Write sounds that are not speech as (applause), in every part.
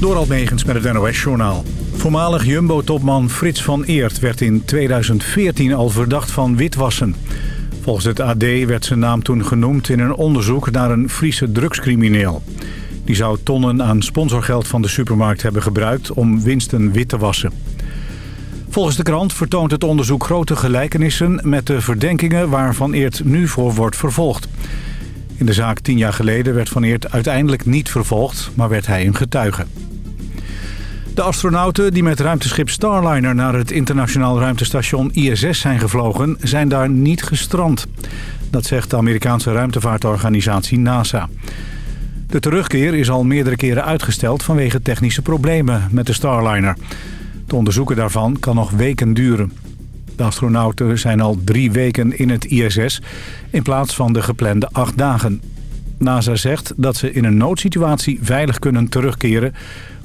Door Almegens met het NOS-journaal. Voormalig Jumbo-topman Frits van Eert werd in 2014 al verdacht van witwassen. Volgens het AD werd zijn naam toen genoemd in een onderzoek naar een Friese drugscrimineel. Die zou tonnen aan sponsorgeld van de supermarkt hebben gebruikt om winsten wit te wassen. Volgens de krant vertoont het onderzoek grote gelijkenissen met de verdenkingen waar Van Eert nu voor wordt vervolgd. In de zaak tien jaar geleden werd Van Eert uiteindelijk niet vervolgd, maar werd hij een getuige. De astronauten die met ruimteschip Starliner naar het internationaal ruimtestation ISS zijn gevlogen, zijn daar niet gestrand. Dat zegt de Amerikaanse ruimtevaartorganisatie NASA. De terugkeer is al meerdere keren uitgesteld vanwege technische problemen met de Starliner. Het onderzoeken daarvan kan nog weken duren. De astronauten zijn al drie weken in het ISS in plaats van de geplande acht dagen. NASA zegt dat ze in een noodsituatie veilig kunnen terugkeren,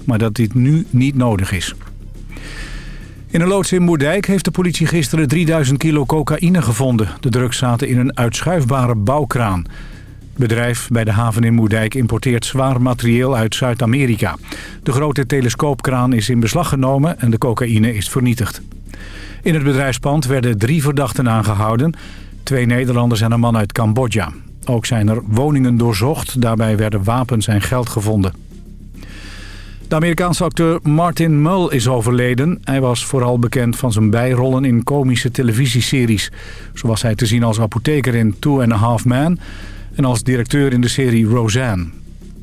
maar dat dit nu niet nodig is. In een loods in Moerdijk heeft de politie gisteren 3000 kilo cocaïne gevonden. De drugs zaten in een uitschuifbare bouwkraan. Het bedrijf bij de haven in Moerdijk importeert zwaar materieel uit Zuid-Amerika. De grote telescoopkraan is in beslag genomen en de cocaïne is vernietigd. In het bedrijfspand werden drie verdachten aangehouden. Twee Nederlanders en een man uit Cambodja. Ook zijn er woningen doorzocht. Daarbij werden wapens en geld gevonden. De Amerikaanse acteur Martin Mull is overleden. Hij was vooral bekend van zijn bijrollen in komische televisieseries. Zo was hij te zien als apotheker in Two and a Half Men... en als directeur in de serie Roseanne.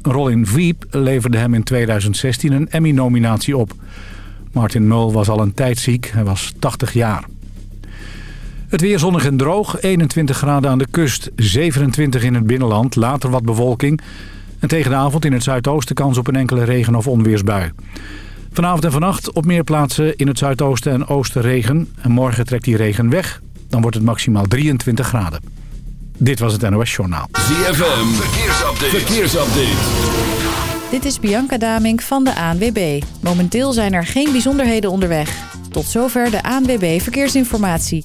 Een rol in Veep leverde hem in 2016 een Emmy-nominatie op... Martin Mul was al een tijd ziek. Hij was 80 jaar. Het weer zonnig en droog. 21 graden aan de kust. 27 in het binnenland. Later wat bewolking. En tegen de avond in het zuidoosten kans op een enkele regen- of onweersbui. Vanavond en vannacht op meer plaatsen in het zuidoosten en oosten regen. En morgen trekt die regen weg. Dan wordt het maximaal 23 graden. Dit was het NOS Journaal. ZFM. Verkeersupdate. Verkeersupdate. Dit is Bianca Damink van de ANWB. Momenteel zijn er geen bijzonderheden onderweg. Tot zover de ANWB Verkeersinformatie.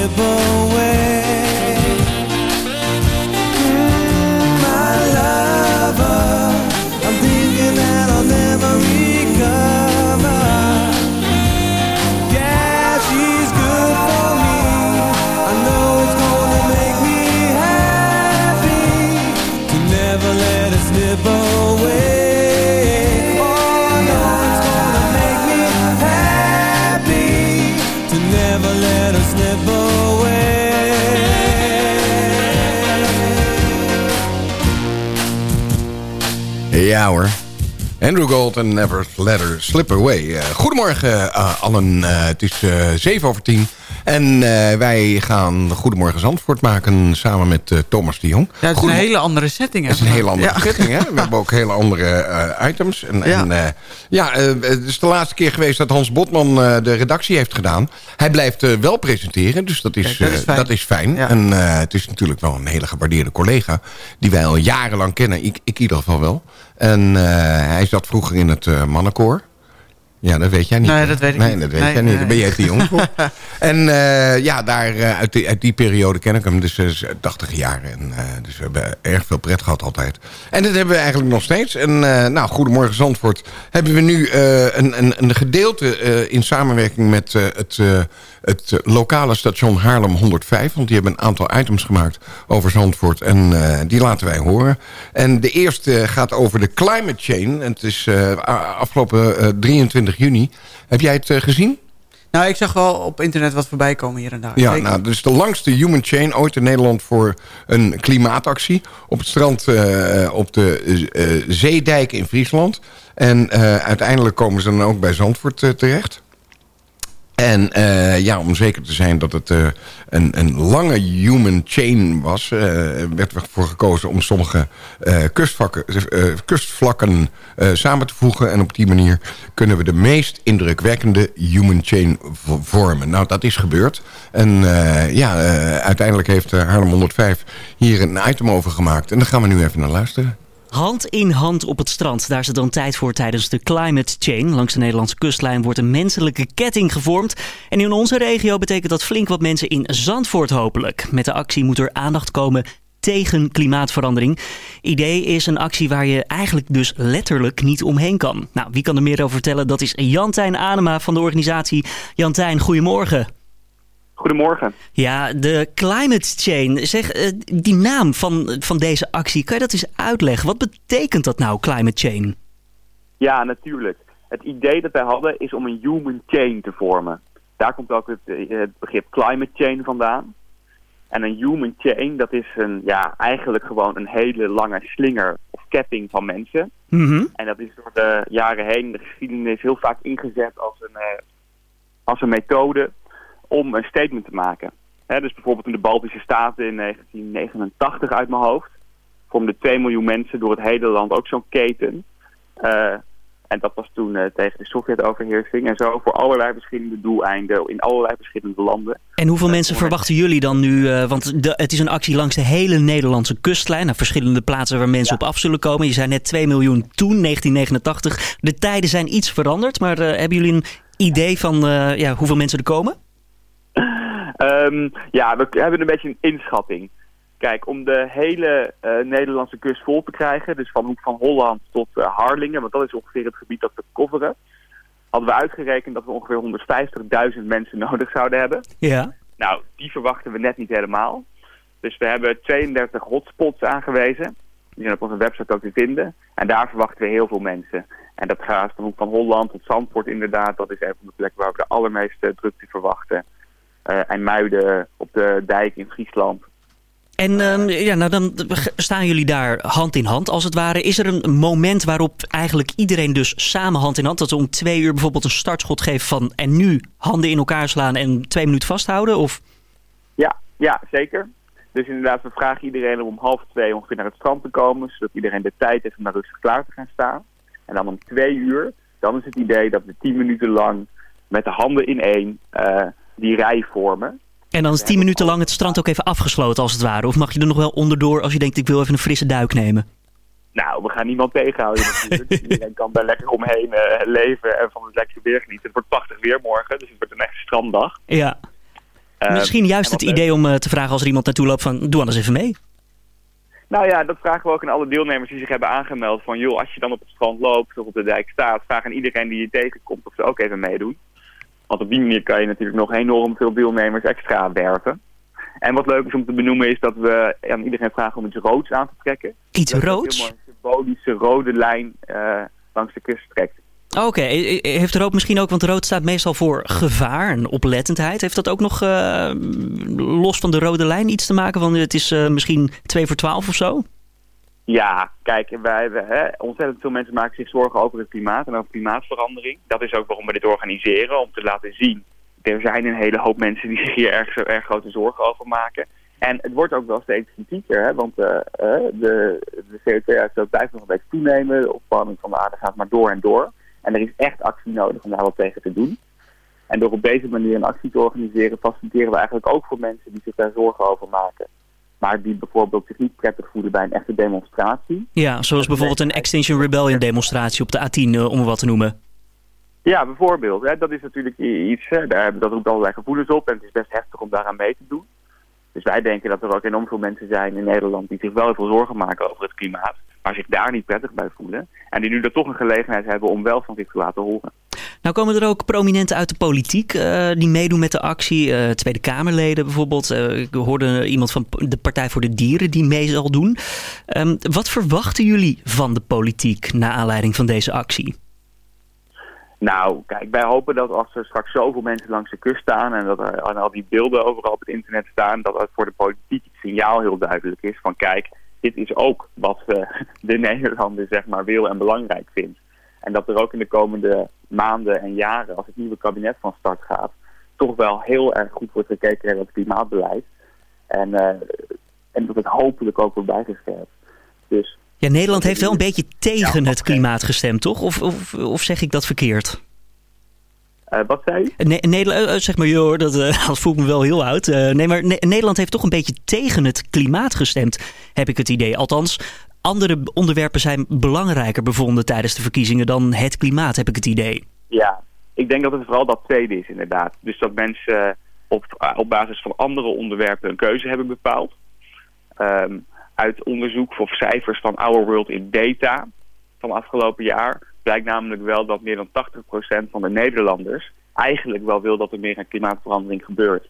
slip away Andrew Gold en Never Let Her Slip Away. Eh, goedemorgen uh, allen. Eh, het is zeven over tien. En wij gaan Goedemorgen Zandvoort maken samen met Thomas de Jong. Ja, het is een hele andere setting. Het is een hele andere setting. Hè? We hebben ook hele andere items. En, ja, en, ja het is de laatste keer geweest dat Hans Botman de redactie heeft gedaan. Hij blijft wel presenteren, dus dat is, dat is fijn. Dat is fijn. En het is natuurlijk wel een hele gewaardeerde collega... die wij al jarenlang kennen. Ik, ik in ieder geval wel. En hij zat vroeger in het mannenkoor. Ja, dat weet jij niet. Nee, dat weet ik nee, niet. dat weet nee, jij niet. Daar ben je te jong voor. (laughs) en uh, ja, daar, uit, die, uit die periode ken ik hem. Dus uh, 80 jaar. En, dus we hebben erg veel pret gehad altijd. En dat hebben we eigenlijk nog steeds. En nou, Goedemorgen Zandvoort hebben we nu een, een, een gedeelte in samenwerking met het het eh, lokale station Haarlem 105. Want die hebben een aantal items gemaakt over Zandvoort. En die laten wij horen. En de eerste gaat over de climate change. En het is afgelopen 23 juni. Heb jij het gezien? Nou, ik zag wel op internet wat voorbij komen hier en daar. Ja, nou, dus de langste human chain ooit in Nederland voor een klimaatactie. Op het strand uh, op de uh, Zeedijk in Friesland. En uh, uiteindelijk komen ze dan ook bij Zandvoort terecht. En uh, ja, om zeker te zijn dat het uh, een, een lange human chain was... Uh, werd er voor gekozen om sommige kustvlakken samen te voegen. En op die manier kunnen we de meest indrukwekkende human chain vormen. Nou, dat is gebeurd. En ja, uiteindelijk heeft Haarlem 105 hier een item over gemaakt. En daar gaan we nu even naar luisteren. Hand in hand op het strand. Daar is het dan tijd voor tijdens de Climate Chain. Langs de Nederlandse kustlijn wordt een menselijke ketting gevormd. En in onze regio betekent dat flink wat mensen in Zandvoort hopelijk. Met de actie moet er aandacht komen tegen klimaatverandering. Idee is een actie waar je eigenlijk dus letterlijk niet omheen kan. Nou, wie kan er meer over vertellen? Dat is Jantijn Anema van de organisatie. Jantijn, goedemorgen. Goedemorgen. Ja, de Climate Chain. Zeg, eh, die naam van, van deze actie, kan je dat eens uitleggen? Wat betekent dat nou, Climate Chain? Ja, natuurlijk. Het idee dat wij hadden is om een human chain te vormen. Daar komt ook het, eh, het begrip climate chain vandaan. En een human chain, dat is een, ja, eigenlijk gewoon een hele lange slinger of ketting van mensen. Mm En dat is door de jaren heen, de geschiedenis, heel vaak ingezet als een, uh, als een methode om een statement te maken. dus bijvoorbeeld in de Baltische Staten in 1989 uit mijn hoofd vormden 2 miljoen mensen door het hele land ook zo'n keten. Uh, en dat was toen uh, tegen de Sovjet-overheersing. En zo voor allerlei verschillende doeleinden in allerlei verschillende landen. En hoeveel uh, mensen verwachten jullie dan nu? want de, het is een actie langs de hele Nederlandse kustlijn. Naar verschillende plaatsen waar mensen ja. op af zullen komen. Je zei net 2 miljoen toen, 1989. De tijden zijn iets veranderd. Maar hebben jullie een idee van ja, hoeveel mensen er komen? Um, ja, we hebben een beetje een inschatting. Kijk, om de hele uh, Nederlandse kust vol te krijgen, dus van Hoek van Holland tot uh, Harlingen, want dat is ongeveer het gebied dat we coveren, hadden we uitgerekend dat we ongeveer 150.000 mensen (laughs) nodig zouden hebben. Ja. Nou, die verwachten we net niet helemaal. Dus we hebben 32 hotspots aangewezen. Die zijn op onze website ook te vinden. En daar verwachten we heel veel mensen. En dat gaat van Hoek van Holland tot Zandvoort inderdaad. Dat is een van de plekken waar we de allermeeste drukte verwachten uh, en Muiden op de dijk in Friesland. En uh, ja, nou dan staan jullie daar hand in hand als het ware. Is er een moment waarop eigenlijk iedereen dus samen hand in hand... dat ze om twee uur bijvoorbeeld een startschot geeft van... en nu handen in elkaar slaan en twee minuten vasthouden? Of? Ja, ja, zeker. Dus inderdaad, we vragen iedereen om om half twee ongeveer naar het strand te komen... zodat iedereen de tijd heeft om daar rustig klaar te gaan staan. En dan om twee uur, dan is het idee dat we tien minuten lang met de handen in één... Uh, die rij vormen. En dan is tien minuten lang het strand ook even afgesloten als het ware? Of mag je er nog wel onderdoor als je denkt ik wil even een frisse duik nemen? Nou, we gaan niemand tegenhouden natuurlijk. (laughs) Iedereen kan daar lekker omheen uh, leven en van het lekkere weer genieten. Het wordt prachtig weer morgen, dus het wordt een echte stranddag. Ja. Uh, Misschien juist het idee om uh, te vragen als er iemand naartoe loopt van doe anders even mee. Nou ja, dat vragen we ook aan alle deelnemers die zich hebben aangemeld. Van joh, als je dan op het strand loopt of op de dijk staat, vraag aan iedereen die je tegenkomt of ze ook even meedoen. Want op die manier kan je natuurlijk nog enorm veel deelnemers extra werven. En wat leuk is om te benoemen is dat we aan iedereen vragen om iets roods aan te trekken. Iets roods? Een symbolische rode lijn uh, langs de kust trekt. Oké, okay. heeft rood misschien ook, want rood staat meestal voor gevaar en oplettendheid. Heeft dat ook nog uh, los van de rode lijn iets te maken? Want het is uh, misschien 2 voor 12 of zo? Ja, kijk, wij, hè, ontzettend veel mensen maken zich zorgen over het klimaat en over klimaatverandering. Dat is ook waarom we dit organiseren, om te laten zien. Er zijn een hele hoop mensen die zich hier erg, erg grote zorgen over maken. En het wordt ook wel steeds kritieker, hè, want uh, de, de CO2-uitstoot blijft nog een beetje toenemen. De opwarming van de aarde gaat maar door en door. En er is echt actie nodig om daar wat tegen te doen. En door op deze manier een actie te organiseren, faciliteren we eigenlijk ook voor mensen die zich daar zorgen over maken maar die bijvoorbeeld zich niet prettig voelen bij een echte demonstratie. Ja, zoals bijvoorbeeld een Extinction Rebellion demonstratie op de A10, uh, om wat te noemen. Ja, bijvoorbeeld. Hè, dat is natuurlijk iets, hè, daar, dat roept allerlei gevoelens op en het is best heftig om daaraan mee te doen. Dus wij denken dat er ook enorm veel mensen zijn in Nederland die zich wel heel veel zorgen maken over het klimaat, maar zich daar niet prettig bij voelen. En die nu er toch een gelegenheid hebben om wel van zich te laten horen. Nou komen er ook prominenten uit de politiek uh, die meedoen met de actie. Uh, Tweede Kamerleden bijvoorbeeld. Uh, ik hoorde iemand van de Partij voor de Dieren die mee zal doen. Um, wat verwachten jullie van de politiek na aanleiding van deze actie? Nou, kijk, wij hopen dat als er straks zoveel mensen langs de kust staan... en dat er al die beelden overal op het internet staan... dat het voor de politiek het signaal heel duidelijk is van... kijk, dit is ook wat (laughs) de Nederlander zeg maar wil en belangrijk vindt. En dat er ook in de komende maanden en jaren, als het nieuwe kabinet van start gaat, toch wel heel erg goed wordt gekeken naar het klimaatbeleid. En, uh, en dat het hopelijk ook wordt bijgescherpt. Dus, ja, Nederland heeft wel een beetje tegen het klimaat gestemd, toch? Of, of, of zeg ik dat verkeerd? Uh, wat zei je? Ne Nederland, uh, zeg maar, joh, dat, uh, (laughs) dat voelt me wel heel oud. nee, maar ne Nederland heeft toch een beetje tegen het klimaat gestemd, heb ik het idee. Althans, andere onderwerpen zijn belangrijker bevonden tijdens de verkiezingen dan het klimaat, heb ik het idee. Ja, ik denk dat het vooral dat tweede is inderdaad. Dus dat mensen op, op basis van andere onderwerpen een keuze hebben bepaald. Um, uit onderzoek of cijfers van Our World in Data van afgelopen jaar blijkt namelijk wel dat meer dan 80% van de Nederlanders eigenlijk wel wil dat er meer aan klimaatverandering gebeurt.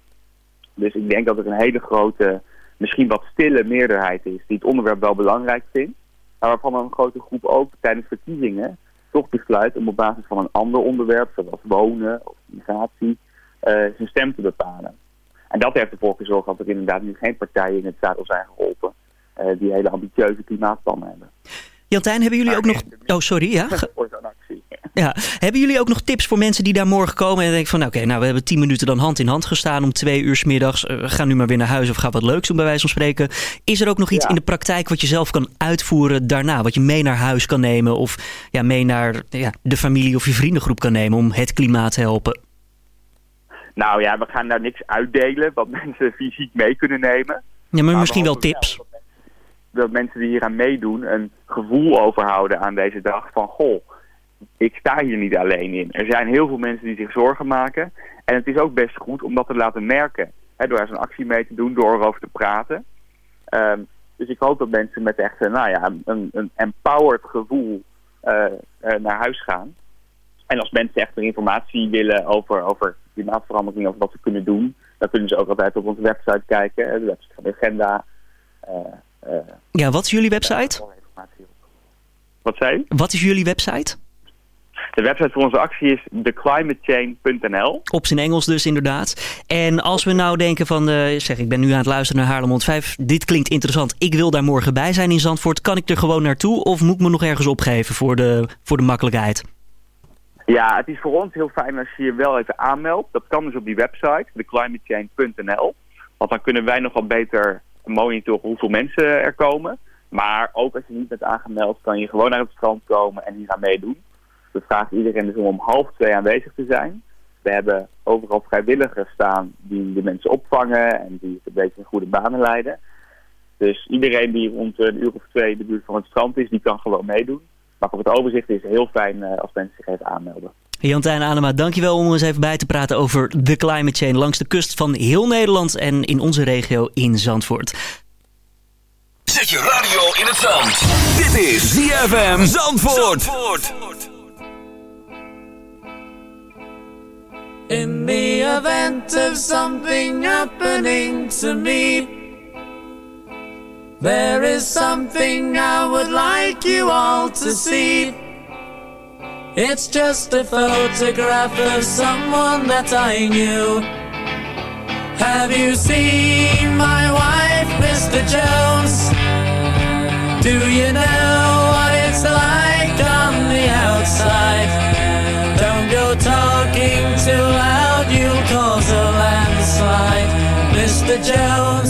Dus ik denk dat er een hele grote misschien wat stille meerderheid is die het onderwerp wel belangrijk vindt. Maar waarvan een grote groep ook tijdens verkiezingen toch besluit om op basis van een ander onderwerp, zoals wonen of migratie, uh, zijn stem te bepalen. En dat heeft ervoor gezorgd dat er inderdaad nu geen partijen in het zadel zijn geholpen die hele ambitieuze klimaatplannen hebben. Jantijn, hebben jullie ook nog... Oh, sorry, ja? Voor zo'n actie. (laughs) Ja, hebben jullie ook nog tips voor mensen die daar morgen komen en denken van... oké, okay, nou we hebben tien minuten dan hand in hand gestaan om twee uur s middags. Uh, ga nu maar weer naar huis of ga wat leuks doen bij wijze van spreken. Is er ook nog iets ja. in de praktijk wat je zelf kan uitvoeren daarna? Wat je mee naar huis kan nemen of ja, mee naar ja, de familie of je vriendengroep kan nemen om het klimaat te helpen? Nou ja, we gaan daar niks uitdelen wat (laughs) mensen fysiek mee kunnen nemen. Ja, maar, maar misschien wel tips. Dat, mensen die hier aan meedoen een gevoel overhouden aan deze dag van... goh, ik sta hier niet alleen in. Er zijn heel veel mensen die zich zorgen maken. En het is ook best goed om dat te laten merken. Hè, door er zo'n actie mee te doen, door erover te praten. Um, dus ik hoop dat mensen met echt nou ja, een, een empowered gevoel uh, uh, naar huis gaan. En als mensen echt meer informatie willen over, over klimaatverandering, over wat ze kunnen doen... dan kunnen ze ook altijd op onze website kijken. De website van de agenda. Ja, wat is jullie website? Wat zei je? Wat is jullie website? De website voor onze actie is theclimatechain.nl. Op zijn Engels dus inderdaad. En als we nou denken van, uh, zeg ik ben nu aan het luisteren naar Haarlem 5. Dit klinkt interessant, ik wil daar morgen bij zijn in Zandvoort. Kan ik er gewoon naartoe of moet ik me nog ergens opgeven voor de, voor de makkelijkheid? Ja, het is voor ons heel fijn als je je wel even aanmeldt. Dat kan dus op die website, theclimatechain.nl. Want dan kunnen wij nogal beter monitoren hoeveel mensen er komen. Maar ook als je niet bent aangemeld, kan je gewoon naar het strand komen en hier aan meedoen. We vragen iedereen dus om om half twee aanwezig te zijn. We hebben overal vrijwilligers staan die de mensen opvangen en die het een beetje in goede banen leiden. Dus iedereen die rond een uur of twee de buurt van het strand is, die kan gewoon meedoen. Maar voor het overzicht is het heel fijn als mensen zich even aanmelden. Jantijn Anema, dankjewel om eens even bij te praten over de climate change langs de kust van heel Nederland en in onze regio in Zandvoort. Zet je radio in het zand. Dit is ZFM Zandvoort. Zandvoort. In the event of something happening to me, there is something I would like you all to see. It's just a photograph of someone that I knew. Have you seen my wife, Mr. Jones? Do you know what it's like on the outside? Don't go talking too loud, you'll cause a landslide, Mr. Jones.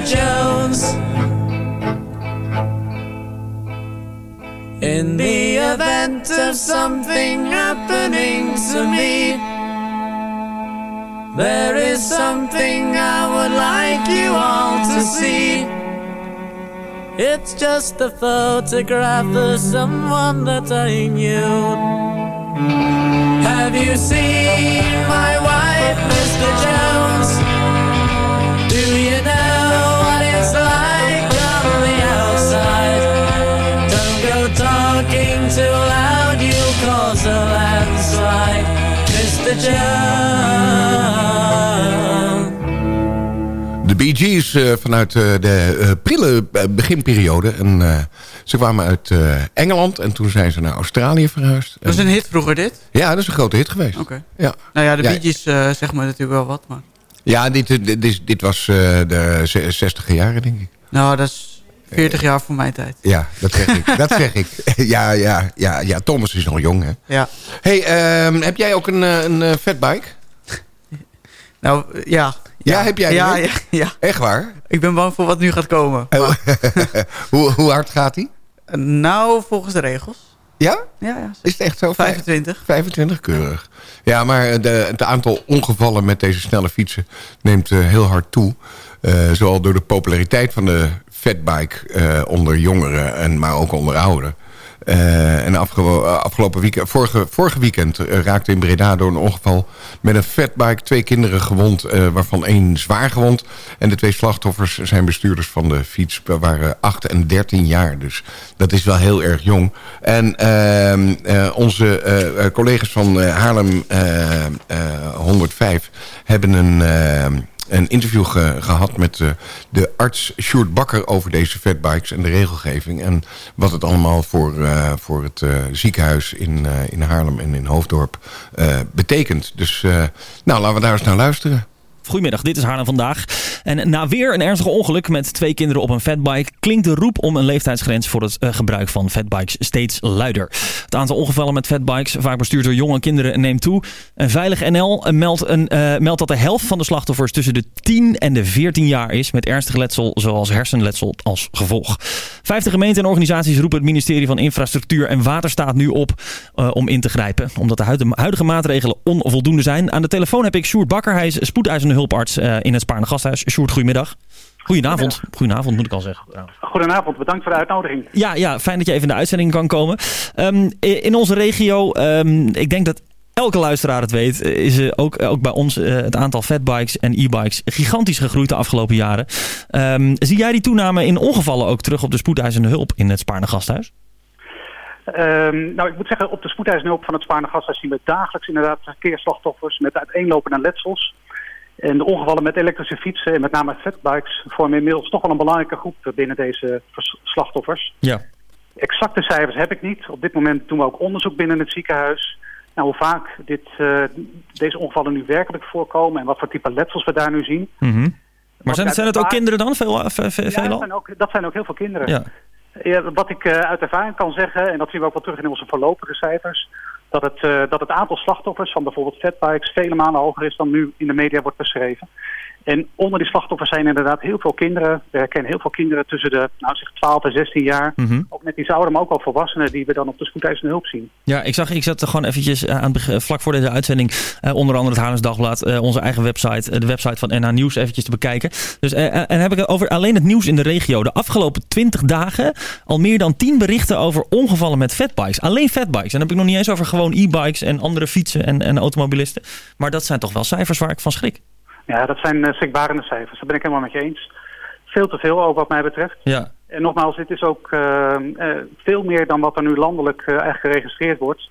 Jones. In the event of something happening to me, there is something I would like you all to see. It's just a photograph of someone that I knew. Have you seen my wife, Mr. Jones? De Bee Gees eh, vanuit eh, de eh, prille beginperiode. En, ze kwamen uit Engeland en toen zijn ze naar Australië verhuisd. Dat is En- een hit vroeger dit? Ja, dat is een grote hit geweest. Oké. Ja. Nou ja, de. Bee Gees zeg maar natuurlijk wel wat, maar... Ja, dit, dit, dit, dit was de ze- 60 jaren, denk ik. Nou, dat is 40 jaar voor mijn tijd. Ja, dat zeg ik. dat (laughs) zeg ik. Ja, ja, ja, ja, Thomas is nog jong, hè. Ja. hey, ehm, heb jij ook een, eh, een eh, fatbike? (laughs) Nou, eh, ja. Ja, heb jij ja, die? ja, ja. Echt waar? Ik ben bang voor wat nu gaat komen. Oh, (laughs) hoe, hoe hard gaat hij? Nou, volgens de regels. Ja? Ja, ja. Is het echt zo? 25. 25, keurig. Ja, maar de, het aantal ongevallen met deze snelle fietsen neemt eh, heel hard toe. Zowel door de populariteit van de fatbike eh, onder jongeren, en, maar ook onder ouderen. Eh, en afge afgelopen weekend, vorige, vorige weekend eh, raakte in Breda door een ongeval met een fatbike twee kinderen gewond, eh, waarvan één zwaar gewond. En de twee slachtoffers zijn bestuurders van de fiets, waren 8 en 13 jaar. Dus dat is wel heel erg jong. En ehm, eh, onze eh, eh, collega's van eh, Haarlem eh, eh, 105 hebben een... een interview ge- gehad met eh, de arts Sjoerd Bakker over deze fatbikes en de regelgeving. En wat het allemaal voor, eh, voor het eh, ziekenhuis in, in Haarlem en in Hoofddorp betekent. Dus nou, laten we daar eens naar luisteren. Goedemiddag, dit is Haarlem vandaag. En na weer een ernstig ongeluk met twee kinderen op een fatbike... klinkt de roep om een leeftijdsgrens voor het eh, gebruik van fatbikes steeds luider. Het aantal ongevallen met fatbikes, vaak bestuurd door jonge kinderen, neemt toe. En Veilig NL meldt, een, eh, meldt dat de helft van de slachtoffers tussen de 10 en de 14 jaar is... met ernstig letsel zoals hersenletsel als gevolg. Vijftig gemeenten en organisaties roepen het ministerie van Infrastructuur en Waterstaat nu op eh, om in te grijpen. Omdat de huidige, huidige maatregelen onvoldoende zijn. Aan de telefoon heb ik Sjoerd Bakker. Hij is spoedeisende hulparts eh, in het Spaarne Gasthuis. Sjoerd, goedemiddag. Goedenavond. Goedenavond moet ik al zeggen. Goedenavond, bedankt voor de uitnodiging. Ja, ja, fijn dat je even in de uitzending kan komen. Ehm, in onze regio, ehm, ik denk dat elke luisteraar het weet, eh, is eh, ook, ook bij ons het aantal fatbikes en e-bikes gigantisch gegroeid de afgelopen jaren. Ehm, zie jij die toename in ongevallen ook terug op de spoedeisende hulp in het Spaarne Gasthuis? Nou, ik moet zeggen, op de spoedeisende hulp van het Spaarne Gasthuis zien we dagelijks inderdaad verkeersslachtoffers met uiteenlopende letsels. En de ongevallen met elektrische fietsen en met name fatbikes vormen inmiddels toch wel een belangrijke groep binnen deze slachtoffers. Ja. Exacte cijfers heb ik niet. Op dit moment doen we ook onderzoek binnen het ziekenhuis. Nou, hoe vaak dit, eh, deze ongevallen nu werkelijk voorkomen en wat voor type letsels we daar nu zien. Mhm. Maar zijn, zijn het ook kinderen dan? Veel, eh, Ja, dat zijn, ook, dat zijn ook heel veel kinderen. Ja. Ja, wat ik eh, uit ervaring kan zeggen, en dat zien we ook wel terug in onze voorlopige cijfers, dat het, eh, dat het aantal slachtoffers van bijvoorbeeld fatbikes vele malen hoger is dan nu in de media wordt beschreven. En onder die slachtoffers zijn inderdaad heel veel kinderen. We herkennen heel veel kinderen tussen de nou, zeg 12 en 16 jaar. Mhm. Ook net iets ouder, maar ook al volwassenen die we dan op de spoedeisende hulp zien. Ja, ik zag, ik zat er gewoon eventjes aan het begin, vlak voor deze uitzending, eh, onder andere het Haarlems Dagblad, eh, onze eigen website, eh, de website van NH Nieuws eventjes te bekijken. Dus, eh, en heb ik het over alleen het nieuws in de regio. De afgelopen 20 dagen al meer dan 10 berichten over ongevallen met fatbikes. Alleen fatbikes. En dan heb ik nog niet eens over gewoon e-bikes en andere fietsen en, en automobilisten. Maar dat zijn toch wel cijfers waar ik van schrik. Ja, dat zijn uh, schrikbarende cijfers. Daar ben ik helemaal met je eens. Veel te veel ook wat mij betreft. Ja. En nogmaals, dit is ook uh, uh, veel meer dan wat er nu landelijk eigenlijk geregistreerd wordt.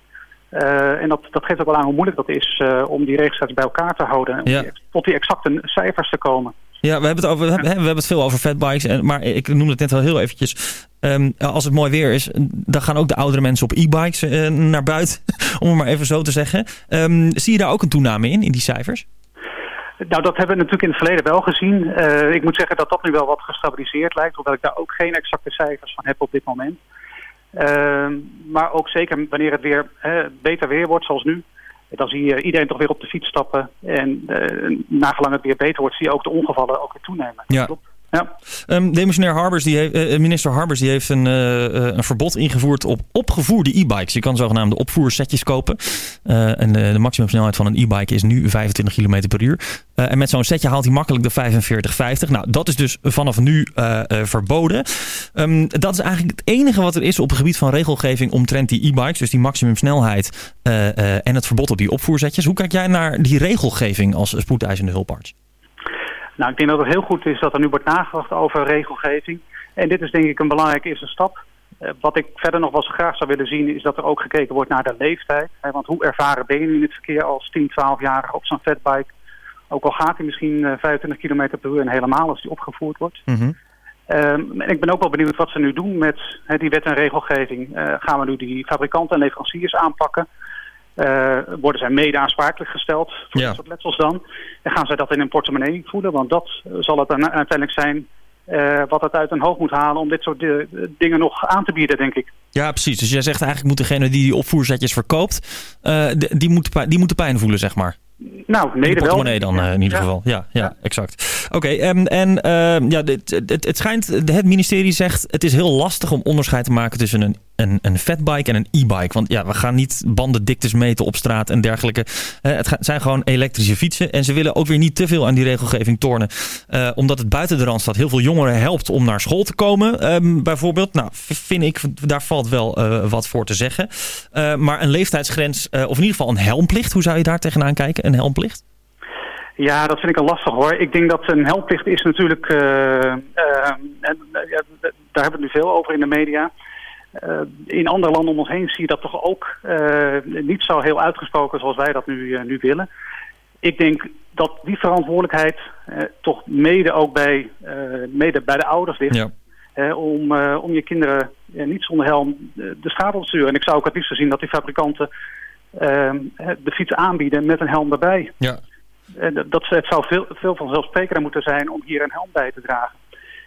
en dat, dat geeft ook wel aan hoe moeilijk dat is om die registraties bij elkaar te houden. Die- tot die exacte cijfers te komen. Ja, we hebben het, over, we hebben, we hebben het veel over fatbikes. En, maar ik noemde het net al heel eventjes. Ehm, als het mooi weer is, dan gaan ook de oudere mensen op e-bikes eh, naar buiten. (laughs) Om het maar even zo te zeggen. Ehm, zie je daar ook een toename in, in die cijfers? Nou, dat hebben we natuurlijk in het verleden wel gezien. Eh, ik moet zeggen dat dat nu wel wat gestabiliseerd lijkt, hoewel ik daar ook geen exacte cijfers van heb op dit moment. Eh, maar ook zeker wanneer het weer eh, beter weer wordt, zoals nu, dan zie je iedereen toch weer op de fiets stappen. En uh, nagelang het weer beter wordt, zie je ook de ongevallen ook weer toenemen. Ja. Klopt. Ja. Demissionair Harbers, die heeft, uh, minister Harbers die heeft een, uh, een verbod ingevoerd op opgevoerde e-bikes. Je kan zogenaamde opvoersetjes kopen. En de, de maximumsnelheid van een e-bike is nu 25 km per uur. En met zo'n setje haalt hij makkelijk de 45-50. Nou, dat is dus vanaf nu verboden. Um, dat is eigenlijk het enige wat er is op het gebied van regelgeving omtrent die e-bikes. Dus die maximumsnelheid en het verbod op die opvoersetjes. Hoe kijk jij naar die regelgeving als spoedeisende hulparts? Nou, ik denk dat het heel goed is dat er nu wordt nagedacht over regelgeving. En dit is denk ik een belangrijke eerste stap. Uh, wat ik verder nog wel graag zou willen zien is dat er ook gekeken wordt naar de leeftijd. Want hoe ervaren ben je nu in het verkeer als 10, 12-jarige op zo'n fatbike? Ook al gaat hij misschien uh, 25 km per uur en helemaal als die opgevoerd wordt. Mm -hmm. um, en ik ben ook wel benieuwd wat ze nu doen met die wet en regelgeving. Uh, gaan we nu die fabrikanten en leveranciers aanpakken? Uh, worden zij mede aansprakelijk gesteld voor ja. dit soort letsels dan? En gaan zij dat in hun portemonnee voelen? Want dat zal het uiteindelijk zijn uh, wat het uit hun hoofd moet halen om dit soort uh, dingen nog aan te bieden, denk ik. Ja, precies. Dus jij zegt eigenlijk moet degene die die opvoerzetjes verkoopt, uh, die, moet, die moet de pijn voelen, zeg maar. Nou, mede de portemonnee wel. dan in ieder ja. geval. Ja, ja, exact. Oké, okay, um, en uh, ja, het, het, het schijnt, het ministerie zegt, het is heel lastig om onderscheid te maken tussen een, een, een fatbike en een e-bike. Want ja, we gaan niet bandendiktes meten op straat en dergelijke. Uh, het zijn gewoon elektrische fietsen. En ze willen ook weer niet te veel aan die regelgeving tornen. Uh, omdat het buiten de Randstad heel veel jongeren helpt om naar school te komen. Um, bijvoorbeeld, nou, vind ik, daar valt wel uh, wat voor te zeggen. maar een leeftijdsgrens, of in ieder geval een helmplicht. Hoe zou je daar tegenaan kijken? Een helmplicht? Ja, dat vind ik al lastig hoor. Ik denk dat een helmplicht is natuurlijk... Daar hebben we het nu veel over in de media. Uh, in andere landen om ons heen zie je dat toch ook uh, niet zo heel uitgesproken zoals wij dat nu, uh, nu willen. Ik denk dat die verantwoordelijkheid toch mede ook bij, mede bij de ouders ligt. Ja. Om, om je kinderen niet zonder helm de, straat op te sturen. En ik zou ook het liefst zien dat die fabrikanten de fiets aanbieden met een helm erbij. Ja. Dat, het zou veel, veel vanzelfsprekender moeten zijn om hier een helm bij te dragen.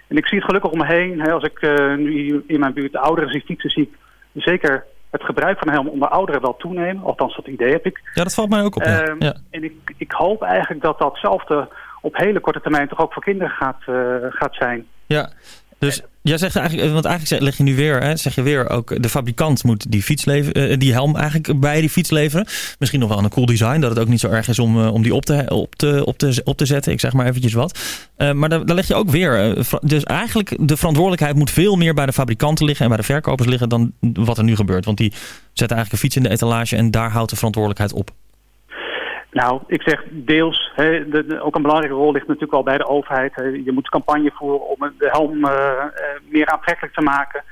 En ik zie het gelukkig om me heen. Hè, als ik uh, nu in mijn buurt de ouderen zie fietsen, zie ik zeker het gebruik van een helm onder ouderen wel toenemen. Althans, dat idee heb ik. Ja, dat valt mij ook op. Ja. Ja. En ik, ik hoop eigenlijk dat datzelfde op hele korte termijn toch ook voor kinderen gaat, uh, gaat zijn. Ja, dus jij zegt eigenlijk, want eigenlijk leg je nu weer, hè, zeg je weer ook, de fabrikant moet die fiets leveren, uh, die helm eigenlijk bij die fiets leveren. Misschien nog wel een cool design, dat het ook niet zo erg is om, om die op te, op, te, op, te, op te zetten. Ik zeg maar eventjes wat. Maar daar, daar leg je ook weer, dus eigenlijk de verantwoordelijkheid moet veel meer bij de fabrikanten liggen en bij de verkopers liggen dan wat er nu gebeurt. Want die zetten eigenlijk een fiets in de etalage en daar houdt de verantwoordelijkheid op. Nou, ik zeg deels. Hè, de, de, ook een belangrijke rol ligt natuurlijk al bij de overheid. Hè. Je moet campagne voeren om de helm uh, uh, meer aantrekkelijk te maken.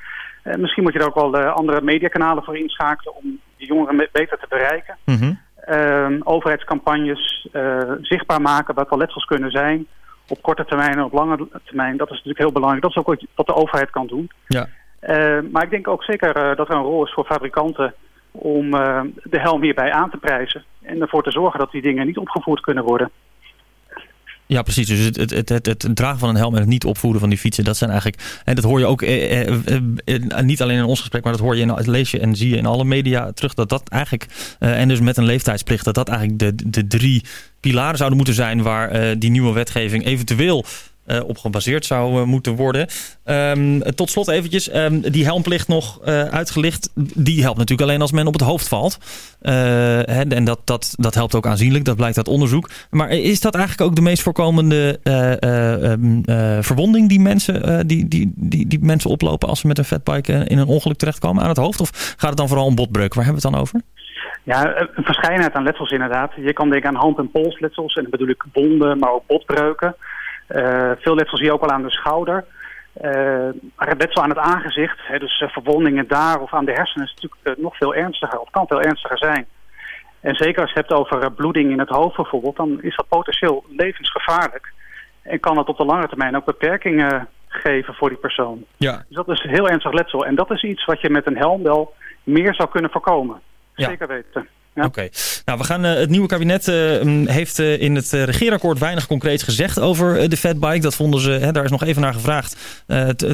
Uh, misschien moet je er ook wel andere mediakanalen voor inschakelen om de jongeren beter te bereiken. Mm -hmm. overheidscampagnes zichtbaar maken wat wel letsels kunnen zijn. Op korte termijn en op lange termijn. Dat is natuurlijk heel belangrijk. Dat is ook wat de overheid kan doen. Ja. maar ik denk ook zeker dat er een rol is voor fabrikanten om uh, de helm hierbij aan te prijzen. En ervoor te zorgen dat die dingen niet opgevoerd kunnen worden. Ja, precies. Dus het, het, het, het, het dragen van een helm en het niet opvoeden van die fietsen, dat zijn eigenlijk. En dat hoor je ook eh, eh, eh, eh, niet alleen in ons gesprek, maar dat hoor je in, dat lees je en zie je in alle media terug. Dat dat eigenlijk, eh, en dus met een leeftijdsplicht, dat dat eigenlijk de, de drie pilaren zouden moeten zijn waar eh, die nieuwe wetgeving eventueel eh, op gebaseerd zou eh, moeten worden. Ehm, tot slot eventjes, ehm, die helmplicht nog eh, uitgelicht. Die helpt natuurlijk alleen als men op het hoofd valt. Eh, en dat, dat, dat helpt ook aanzienlijk, dat blijkt uit onderzoek. Maar is dat eigenlijk ook de meest voorkomende eh, eh, ehm, eh, verwonding die mensen, eh, die, die, die, die mensen oplopen als ze met een fatbike eh, in een ongeluk terechtkomen aan het hoofd? Of gaat het dan vooral om botbreuk? Waar hebben we het dan over? Ja, een verscheidenheid aan letsels inderdaad. Je kan denken aan hand- en polsletsels. En dan bedoel ik wonden, maar ook botbreuken. Eh, veel letsel zie je ook al aan de schouder. Eh, maar het letsel aan het aangezicht, hè, dus eh, verwondingen daar of aan de hersenen, is natuurlijk nog veel ernstiger. Of kan veel ernstiger zijn. En zeker als je het hebt over bloeding in het hoofd bijvoorbeeld, dan is dat potentieel levensgevaarlijk. En kan dat op de lange termijn ook beperkingen geven voor die persoon. Ja. Dus dat is heel ernstig letsel. En dat is iets wat je met een helm wel meer zou kunnen voorkomen. Ja. Zeker weten. Oké. Nou, we gaan, eh, het nieuwe kabinet mm, heeft eh, in het regeerakkoord weinig concreets gezegd over de fatbike. Dat vonden ze, hè, daar is nog even naar gevraagd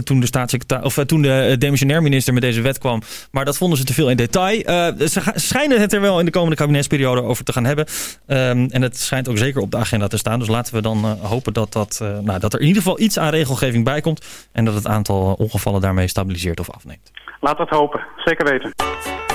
toen de staatssecretaris of toen de demissionair minister met deze wet kwam. Maar dat vonden ze te veel in detail. Ze schijnen het er wel in de komende kabinetsperiode over te gaan hebben. Ehm, en het schijnt ook zeker op de agenda te staan. Dus laten we dan hopen dat, dat, nou, dat er in ieder geval iets aan regelgeving bij komt. En dat het aantal ongevallen daarmee stabiliseert of afneemt. Laten we het hopen. Zeker weten.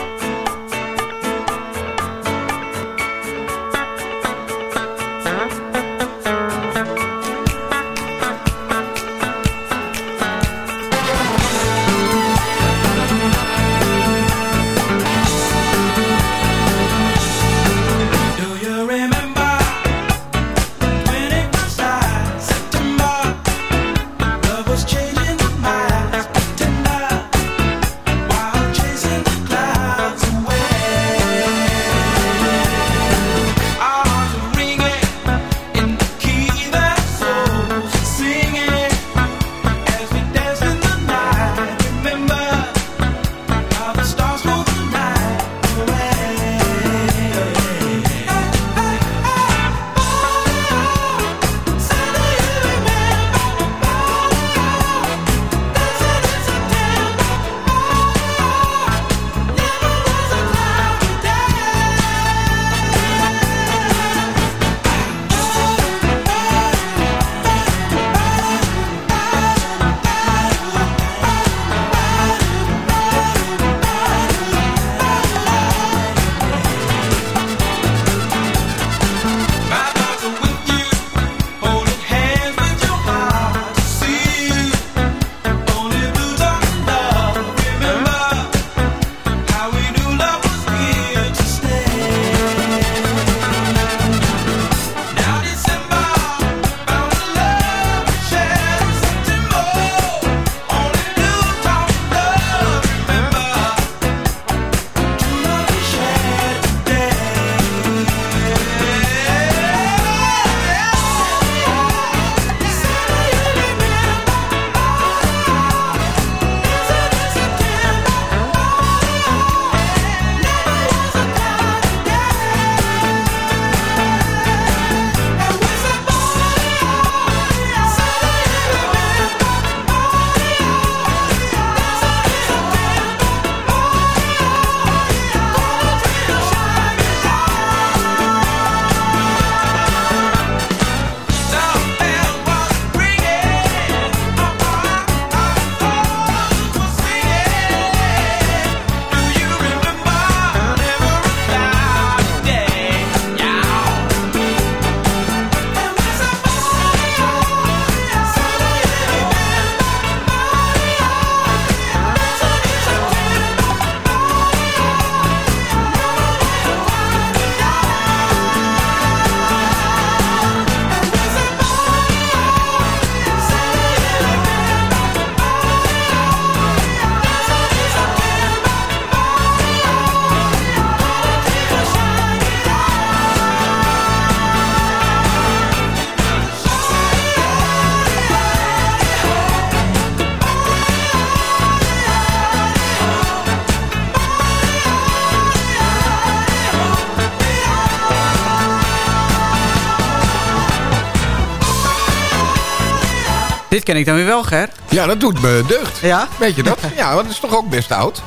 Dit ken ik dan weer wel, Ger. Ja, dat doet me deugd. Ja? Weet je dat? Ja, dat is toch ook best oud.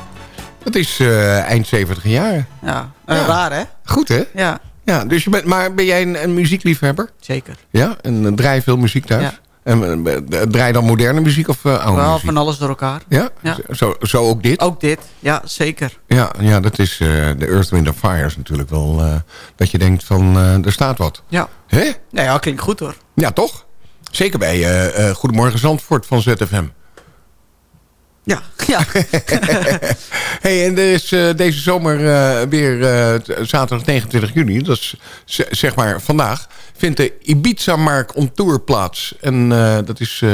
Dat is eh, eind 70 jaar. Ja, eh, Ja. raar hè? Goed, hè? Ja, Ja, dus je bent, maar ben jij een, een muziekliefhebber? zeker. Ja? En eh, draai je veel muziek thuis? Ja. En draai dan moderne muziek of eh, oude Wel muziek? van alles door elkaar. Ja? Ja. Zo, zo ook dit? Ook dit, ja, zeker. Ja, ja, dat is de Earth, Wind and Fire is natuurlijk wel... dat je denkt van, er staat wat. Ja. Hè? Nee, ja, klinkt goed hoor. Ja, toch? Zeker bij eh, Goedemorgen Zandvoort van ZFM. Ja, ja. (laughs) hey, en er is eh, deze zomer weer zaterdag 29 juni, dat is zeg maar vandaag, vindt de Ibiza-mark on tour plaats. En dat is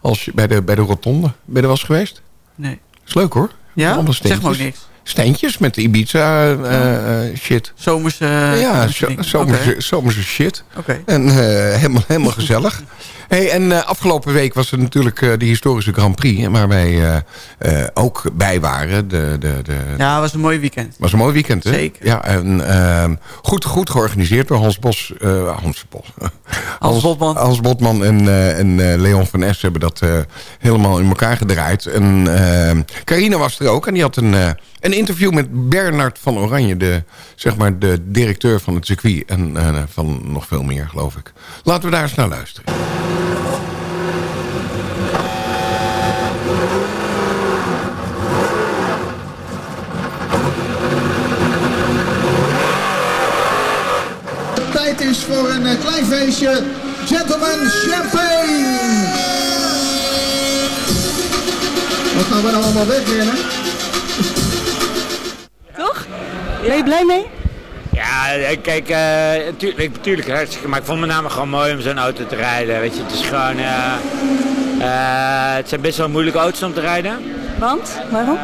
als je, bij, de, bij de Rotonde. Ben je er eens geweest? Nee. Is leuk hoor. Ja? Zeg maar niks. Steentjes met de Ibiza eh, eh, shit. Zomerse... ja, zomerse zomerse shit. En eh, helemaal, helemaal gezellig. (laughs) Hey, en eh, afgelopen week was er natuurlijk eh, de historische Grand Prix... waar wij eh, eh, ook bij waren. De, de, de, Ja, het was een mooi weekend. was een mooi weekend, hè? Zeker. Ja, en ehm, goed, goed georganiseerd door Hans Bos. eh, Hans Bos. (laughs) Hans Botman. Hans Botman en, eh, en eh, Leon van Es hebben dat eh, helemaal in elkaar gedraaid. En ehm, Carina was er ook. En die had een, eh, een interview met Bernard van Oranje. De, zeg maar de directeur van het circuit. En eh, van nog veel meer, geloof ik. Laten we daar eens naar luisteren. Tijd is voor een eh, klein feestje. Gentlemen, champagne! Wat gaan we nou allemaal wegrennen? Ben je blij mee? Ja, eh, kijk, eh, natuurlijk, natuurlijk hartstikke, maar ik vond het met name gewoon mooi om zo'n auto te rijden. Weet je, het is gewoon, eh, het zijn best wel moeilijke auto's om te rijden. Want? Waarom?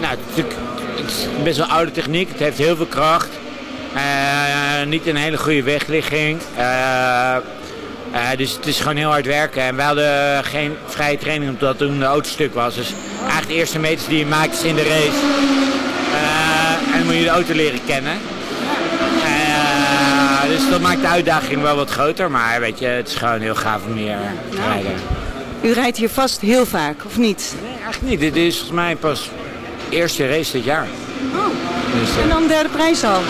Nou, het is, het best wel oude techniek, het heeft heel veel kracht. Niet een hele goede wegligging. Dus het is gewoon heel hard werken. En we hadden geen vrije training omdat toen de auto stuk was. Dus eigenlijk de eerste meters die je maakt is in de race. Eh, moet je de auto leren kennen. Eh, dus dat maakt de uitdaging wel wat groter. Maar weet je, het is gewoon heel gaaf om hier te rijden. U rijdt hier vast heel vaak, of niet? Nee, eigenlijk niet. Dit is volgens mij pas de eerste race dit jaar. Dus, eh, En dan derde prijs al.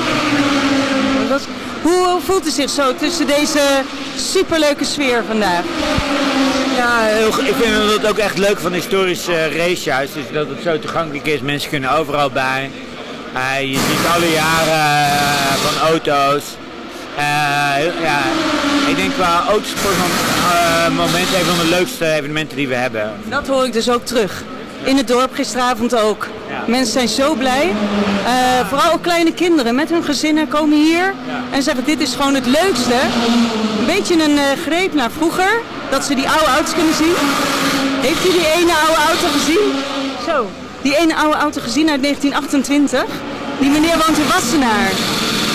Hoe voelt u zich zo tussen deze superleuke sfeer vandaag? Ja, ik vind het ook echt leuk van historisch eh racehuis. Dus dat het zo toegankelijk is. Mensen kunnen overal bij. Je ziet alle jaren eh, van auto's. Eh, ja, ik denk qua autosport eh, moment een van de leukste evenementen die we hebben. Dat hoor ik dus ook terug. In het dorp gisteravond ook. Ja. Mensen zijn zo blij. Vooral ook kleine kinderen met hun gezinnen komen hier en zeggen dit is gewoon het leukste. Een beetje een greep naar vroeger, dat ze die oude auto's kunnen zien. Heeft u die ene oude auto gezien? Zo. Die ene oude auto gezien uit 1928? Die meneer woont in Wassenaar.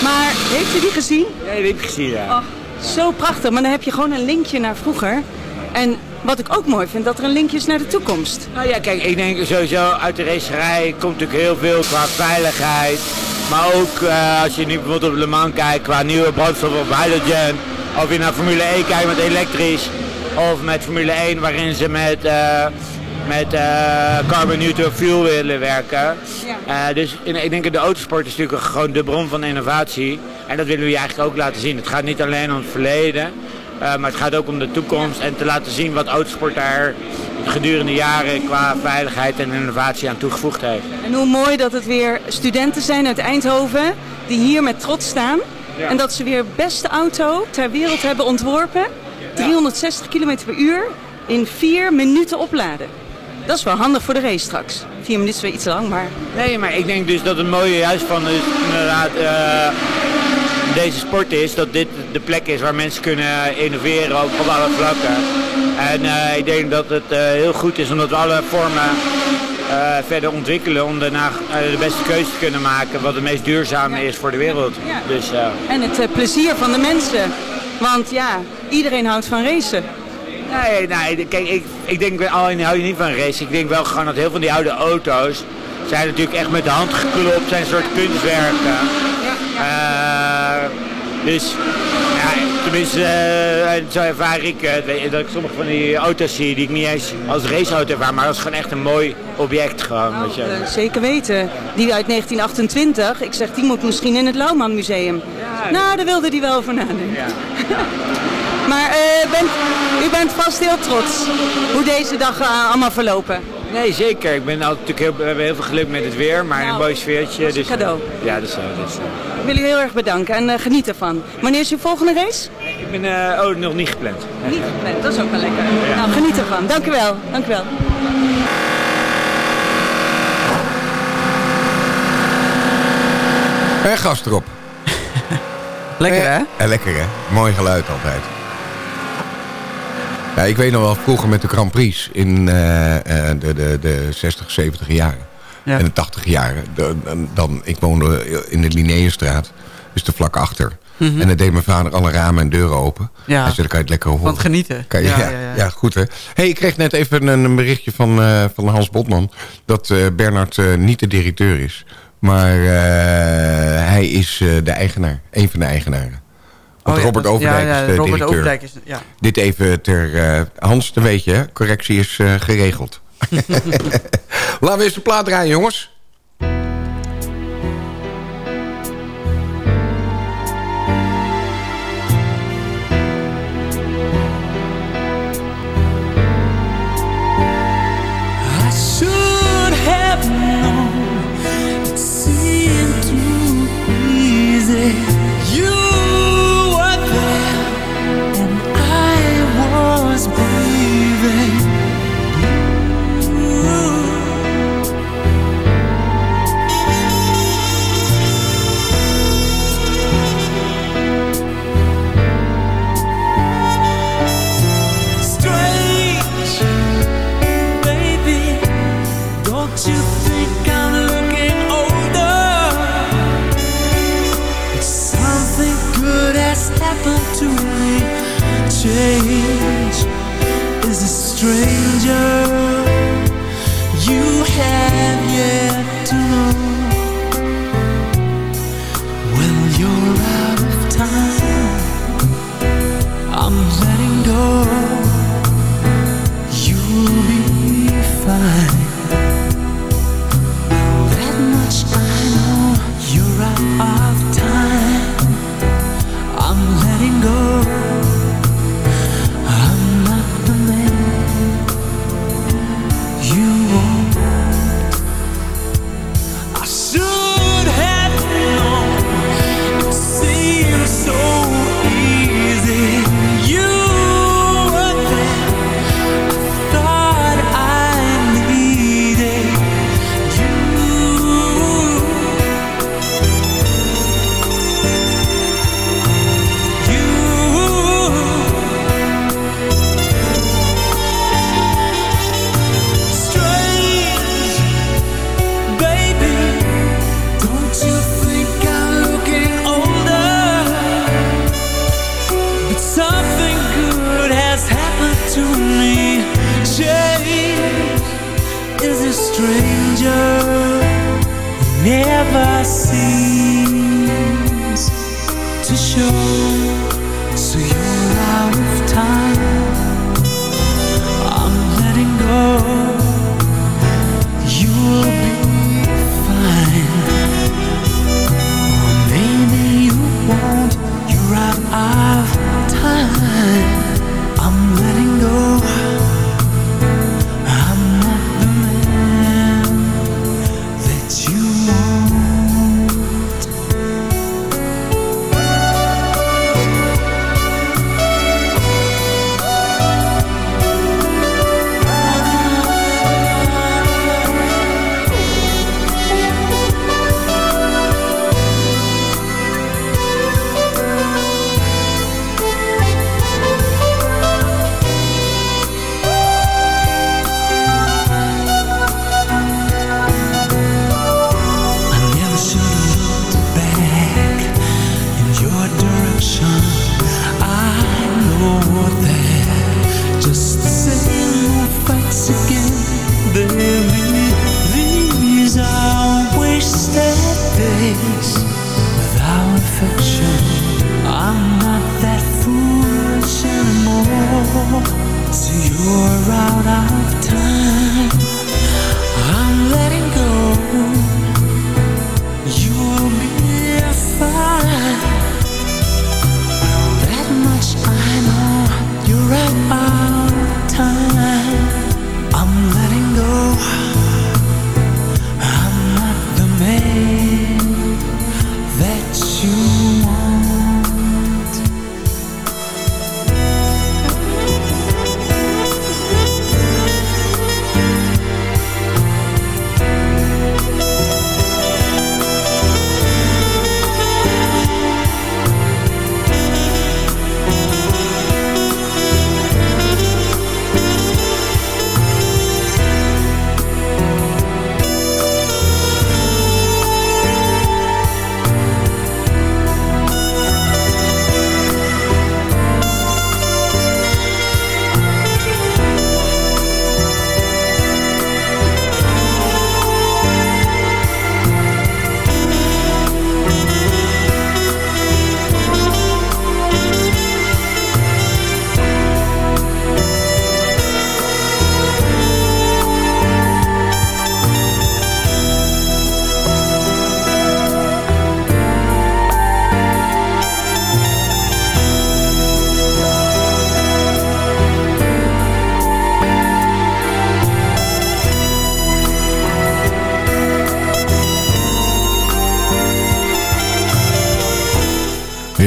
Maar heeft u die gezien? Ja, die heb ik gezien, ja. Oh, zo prachtig, maar dan heb je gewoon een linkje naar vroeger. En wat ik ook mooi vind, dat er een linkje is naar de toekomst. Nou ja, kijk, ik denk sowieso uit de racerij komt natuurlijk heel veel qua veiligheid. Maar ook eh, als je nu bijvoorbeeld op Le Mans kijkt qua nieuwe brandstof of hydrogen. Of je naar Formule 1 kijkt met elektrisch. Of met Formule 1 waarin ze met, eh, met eh, carbon neutral fuel willen werken. Eh, dus in- ik denk dat de autosport is natuurlijk gewoon de bron van innovatie. En dat willen we je eigenlijk ook laten zien. Het gaat niet alleen om het verleden. eh, maar het gaat ook om de toekomst en te laten zien wat autosport daar gedurende jaren qua veiligheid en innovatie aan toegevoegd heeft. En hoe mooi dat het weer studenten zijn uit Eindhoven die hier met trots staan. Ja. En dat ze weer beste auto ter wereld hebben ontworpen. 360 km per uur in 4 minuten opladen. Dat is wel handig voor de race straks. 4 minuten is wel iets lang, maar... Nee, maar ik denk dus dat het mooie juist van dus inderdaad eh, deze sport is dat dit de plek is waar mensen kunnen innoveren op, op alle vlakken. En eh, ik denk dat het eh, heel goed is omdat we alle vormen verder ontwikkelen om daarna de beste keuze te kunnen maken wat het meest duurzame is voor de wereld. Dus, eh, En het plezier van de mensen. Want ja, iedereen houdt van racen. Nee, nee, kijk, ik, ik denk wel, alleen hou je niet van race. Ik denk wel gewoon dat heel veel van die oude auto's zijn natuurlijk echt met de hand geklopt, zijn een soort kunstwerken. Eh, dus ja, tenminste, eh, zo ervaar ik Dat ik sommige van die auto's zie die ik niet eens als raceauto ervaar, maar dat is gewoon echt een mooi object gewoon. Weet je. Eh, Zeker weten. Die uit 1928, ik zeg die moet misschien in het Lauwman Museum. nou, daar wilde hij wel over nadenken. (laughs) maar eh, bent, u bent vast heel trots hoe deze dag eh, allemaal verlopen. Nee, zeker. Ik ben natuurlijk heel, we hebben heel veel geluk met het weer, maar een mooi sfeertje. Dus, cadeau. eh, ja, dat is zo. Dat is, eh, Ik wil u heel erg bedanken en eh, geniet ervan. Wanneer is uw volgende race? ik ben eh, oh, nog niet gepland. Niet gepland, dat is ook wel lekker. Nou, geniet ervan. Dank u wel. Dank u wel. En gas erop. Lekker hè? Ja, lekker hè. Mooi geluid altijd. Ja, ik weet nog wel vroeger met de Grand Prix in eh, eh, de, de, de 60, 70 jaren. Ja. En de 80 jaren. Dan, dan, ik woonde in de Linnaeusstraat. Dus er vlak achter. Mhm. En dan deed mijn vader alle ramen en deuren open. Ja. Hij zei, dan kan je het lekker horen. Van het genieten. Kan je, ja, Ja, ja, ja, goed hè. hey, ik kreeg net even een, een berichtje van, eh, van Hans Botman... dat eh, Bernard niet de directeur is. Maar hij is de eigenaar. Een van de eigenaren. Want Oh ja, Robert Overdijk ja, ja, is de Robert directeur. Overdijk is- ja. Dit even ter... eh, Hans, dan weet je, correctie is eh, geregeld. (laughs) Laten we eens de plaat draaien, jongens.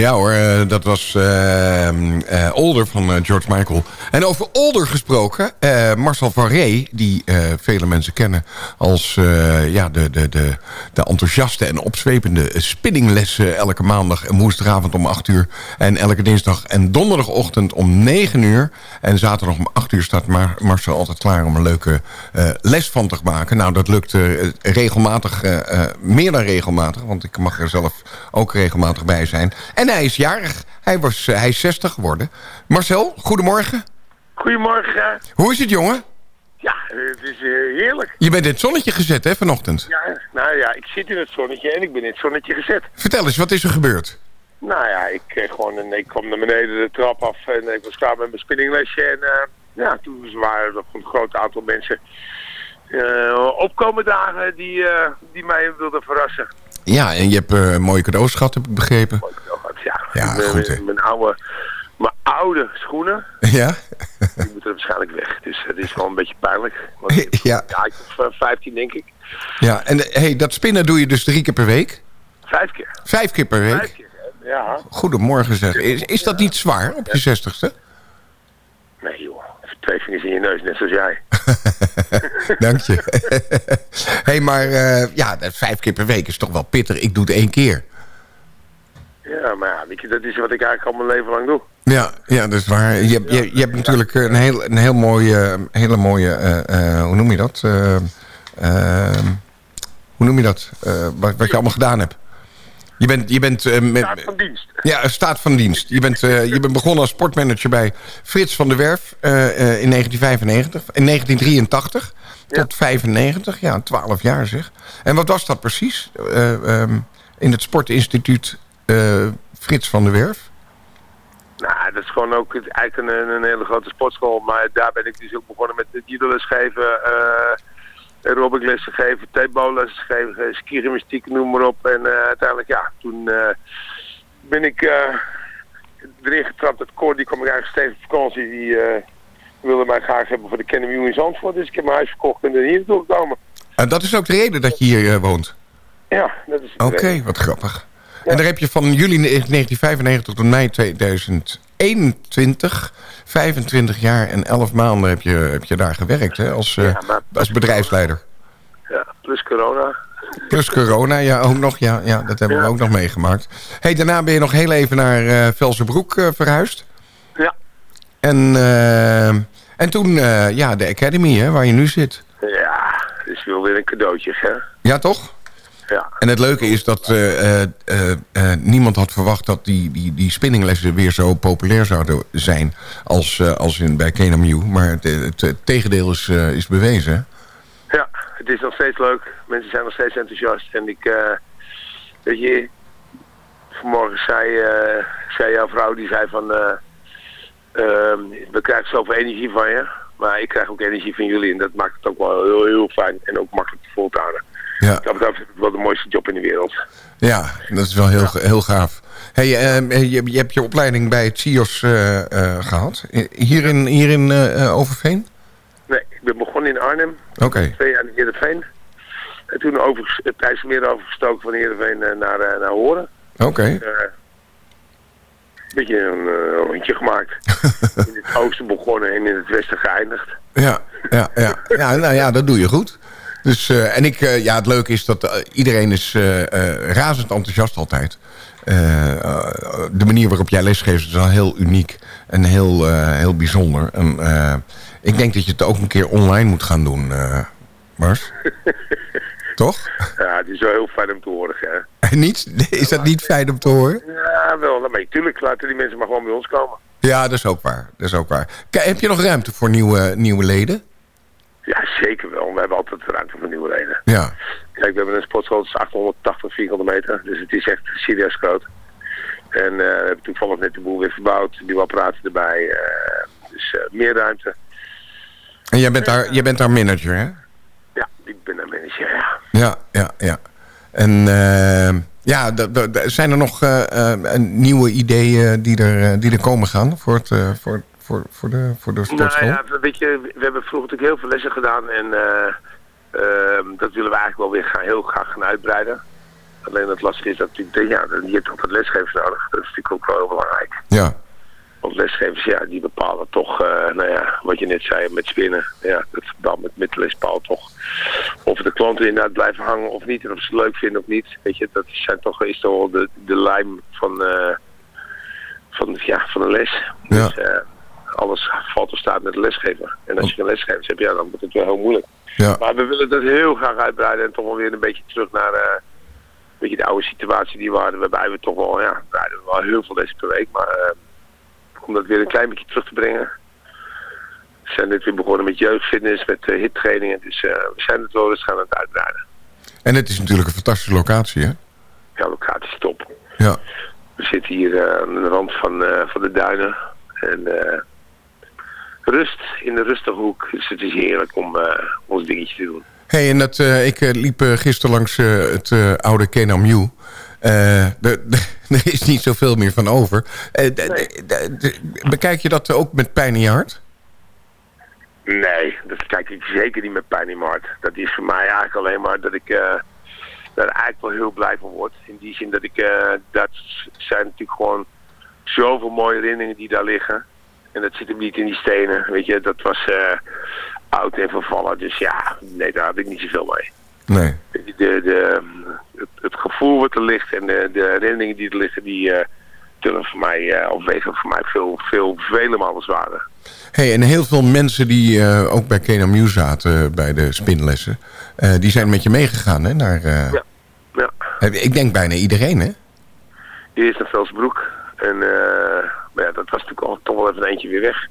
Ja hoor, eh, dat was eh, eh, Older van George Michael. En over Older gesproken, eh, Marcel van die eh, vele mensen kennen als eh, ja, de, de, de, de enthousiaste en opzwepende spinninglessen elke maandag en woensdagavond om 8 uur. En elke dinsdag en donderdagochtend om 9 uur. En zaterdag om 8 uur staat Mar Marcel altijd klaar om een leuke les van te maken. Nou, dat lukt regelmatig, meer dan regelmatig, want ik mag er zelf ook regelmatig bij zijn. En hij is jarig. Hij, was, hij is 60 geworden. Marcel, goedemorgen. Goedemorgen. Hoe is het, jongen? Ja, het is eh, heerlijk. Je bent in het zonnetje gezet, hè, vanochtend? Ja, nou ja, ik zit in het zonnetje en ik ben in het zonnetje gezet. Vertel eens, wat is er gebeurd? Nou ja, ik, eh, gewoon, een, ik kwam naar beneden de trap af en ik was klaar met mijn spinninglesje. En eh, ja, toen waren er nog een groot aantal mensen eh, opkomen dagen die, die mij wilden verrassen. Ja, en je hebt mooie cadeaus gehad, heb ik begrepen. Ja, Ja, mijn, goed, hè. mijn oude, mijn oude schoenen, (laughs) Ja? Moeten waarschijnlijk weg. Dus het is wel een beetje pijnlijk. Want Ja. ja, ik of eh, 15 denk ik. Ja, en eh, hey, dat spinnen doe je dus drie keer per week? Vijf keer. Vijf keer per week? Vijf keer, ja. Goedemorgen zeg. Is, is dat niet zwaar op je zestigste? Nee joh, even twee vingers in je neus, net zoals jij. (laughs) Dank je. (laughs) hey, maar eh, ja, vijf keer per week is toch wel pittig. Ik doe het één keer. Ja, maar ja, weet je, dat is wat ik eigenlijk al mijn leven lang doe. Ja, ja, dat is waar. Je, hebt- je, je hebt natuurlijk een heel, een heel mooie, hele mooie, eh, eh, hoe noem je dat? Eh, hoe noem je dat? Wat, wat je allemaal gedaan hebt. Je bent, je bent met, Staat van dienst. Ja, staat van dienst. Je bent, je bent begonnen als sportmanager bij Frits van der Werf in 1995. In 1983 tot 95. Ja, 12 jaar zeg. En wat was dat precies? Eh, ehm, in het sportinstituut Frits van der Werf? Nou, dat is gewoon ook eigenlijk een, een hele grote sportschool. Maar daar ben ik dus ook begonnen met het judo geven, eh aerobiclessen geven, tapeballessen geven, skigymnastiek, noem maar op. En eh, uiteindelijk, ja, toen eh, ben ik eh, erin getrapt. Het koor, die kwam ik eigenlijk steeds op vakantie. Die eh, wilde mij graag hebben voor de Academy in Zandvoort. Dus ik heb mijn huis verkocht en er hier naartoe gekomen. En dat is ook de reden dat je hier eh, woont? Ja, dat is. Oké, wat grappig. En daar heb je van juli 1995 tot mei 2021... 25 jaar en 11 maanden heb je, heb je daar gewerkt hè, als, eh, als bedrijfsleider. Ja, plus corona. Plus corona, ja, ook nog. Ja, ja dat hebben we ook nog meegemaakt. Hey, daarna ben je nog heel even naar eh Velsenbroek eh, verhuisd. Ja. En, en toen, ja, de Academy, hè, waar je nu zit. Ja, dus wel weer een cadeautje, hè? Ja, toch? Ja. En het leuke is dat eh, eh, eh, niemand had verwacht dat die, die, die spinninglessen weer zo populair zouden zijn als, als in, bij KNMU. Maar het, het, het tegendeel is, is bewezen. Ja, het is nog steeds leuk. Mensen zijn nog steeds enthousiast. En ik, weet je, vanmorgen zei, zei jouw vrouw, die zei van, eh, ehm, we krijgen zoveel energie van je. Maar ik krijg ook energie van jullie en dat maakt het ook wel heel, heel fijn en ook makkelijk te vol te houden. Ja. Dat betreft wel de mooiste job in de wereld. Ja, dat is wel heel, heel gaaf. Hey, eh, je, je hebt je opleiding bij het CIOS eh, eh, gehad. Hier in, hier in eh, Overveen? Nee, ik ben begonnen in Arnhem, Oké. twee jaar in Heerenveen. En toen over, het IJsselmeer overgestoken van Heerenveen naar, naar Horen. Oké. Eh, Een beetje een rondje gemaakt. (laughs) in het oosten begonnen en in het westen geëindigd. Ja, ja, ja. ja, nou ja, dat doe je goed. Dus, eh, en ik, eh, ja, het leuke is dat eh, iedereen is razend enthousiast altijd. De manier waarop jij lesgeeft is wel heel uniek en heel, heel bijzonder. En, ik denk dat je het ook een keer online moet gaan doen, Mars. (laughs) Toch? Ja, het is wel heel fijn om te horen. Hè. (laughs) niet? Is dat niet fijn om te horen? Ja, wel. Maar natuurlijk laten die mensen maar gewoon bij ons komen. Ja, dat is ook waar. Dat is ook waar. Kijk, heb je nog ruimte voor nieuwe, nieuwe leden? Ja, zeker wel. We hebben altijd ruimte voor nieuwe leden. Ja. Kijk, we hebben een sportschool, dat is 880 vierkante meter. Dus het is echt serieus groot. En eh, we hebben toevallig net de boel weer verbouwd. Nieuwe apparaten erbij. eh, dus eh, meer ruimte. En jij bent daar, jij bent daar manager, hè? Ja, ik ben een manager, ja. Ja, ja, ja. En ja, zijn er nog nieuwe ideeën die er, die er komen gaan voor, het, voor, voor, voor, de, voor de sportschool? Nou ja, weet je, we hebben vroeger natuurlijk heel veel lessen gedaan. En eh, ehm, dat willen we eigenlijk wel weer gaan, heel graag gaan uitbreiden. Alleen het lastige is dat natuurlijk, ja, je hebt altijd lesgevers nodig. Dat is natuurlijk ook wel heel belangrijk. Ja. Want lesgevers, ja, die bepalen toch, eh, nou ja, wat je net zei met spinnen. Ja, het verband met, bepaalt toch of de klanten inderdaad blijven hangen of niet. En of ze het leuk vinden of niet. Weet je, dat zijn toch, is toch wel de, de lijm van, eh, van, ja, van de les. Ja. Dus alles valt of staat met de lesgever. En als je geen lesgevers hebt, ja, dan wordt het wel heel moeilijk. Ja. Maar we willen dat heel graag uitbreiden en toch wel weer een beetje terug naar eh, een beetje de oude situatie die we hadden. Waarbij we toch wel, ja, we hadden wel heel veel lessen per week. Maar eh, om dat weer een klein beetje terug te brengen. We zijn net weer begonnen met jeugdfitness, met uh, hittrainingen. Dus we zijn het wel eens gaan aan het uitbreiden. En het is natuurlijk een fantastische locatie, hè? Ja, locatie is top. Ja. We zitten hier aan de rand van, van de duinen. En eh, rust, in de rustige hoek. Dus het is heerlijk om eh, ons dingetje te doen. hey, en dat, eh, ik eh, liep gisteren langs het oude Kenam Eh, (laughs) er is niet zoveel meer van over. Bekijk je dat ook met pijn in je hart? Nee, dat kijk ik zeker niet met pijn in mijn hart. Dat is voor mij eigenlijk alleen maar dat ik daar eigenlijk wel heel blij van word. In die zin dat ik, dat zijn natuurlijk gewoon zoveel mooie herinneringen die daar liggen. En dat zit hem niet in die stenen, weet je. Dat was eh, oud en vervallen, dus ja, nee, daar heb ik niet zoveel mee. Nee. De, de, het, het gevoel wat er ligt en de, de herinneringen die er liggen, die tillen voor mij, eh, of wegen voor mij veel, veel, vele malen zwaarder. Hey, en heel veel mensen die ook bij Kenam zaten bij de spinlessen... die zijn met je meegegaan, hè? Naar, Ja. Ja. Ik denk bijna iedereen, hè? Eerst naar Velsbroek. En uh, maar ja, dat was natuurlijk al toch wel even een eentje weer weg.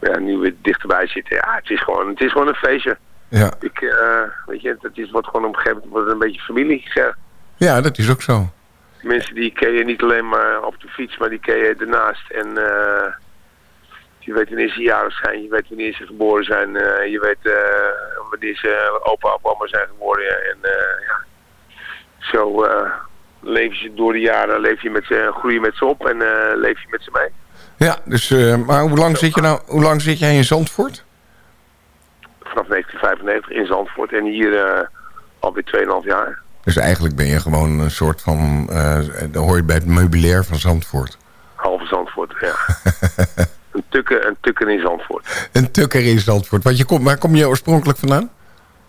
Maar ja, nu we dichterbij zitten, ja, het is gewoon, het is gewoon een feestje. Ja. Ik, uh, weet je, het is, wordt gewoon op een gegeven moment wordt een beetje familie. Ja. Ja, dat is ook zo. Die mensen die ken je niet alleen maar op de fiets, maar die ken je ernaast. En uh, je weet wanneer ze jarig zijn, je weet wanneer ze geboren zijn, uh, je weet wanneer ze opa of oma zijn geboren. En ja, zo leef je door de jaren, leef je met ze, groei je met ze op en uh, leef je met ze mee. Ja, dus, uh, maar hoe lang, zit je nou, hoe lang zit jij in Zandvoort? Vanaf 1995 in Zandvoort en hier uh, alweer 2,5 jaar. Dus eigenlijk ben je gewoon een soort van, uh, dan hoor je bij het meubilair van Zandvoort. Halve Zandvoort, ja. (laughs) een, tukker, een tukker in Zandvoort. Een tukker in Zandvoort. Want je komt, waar kom je oorspronkelijk vandaan?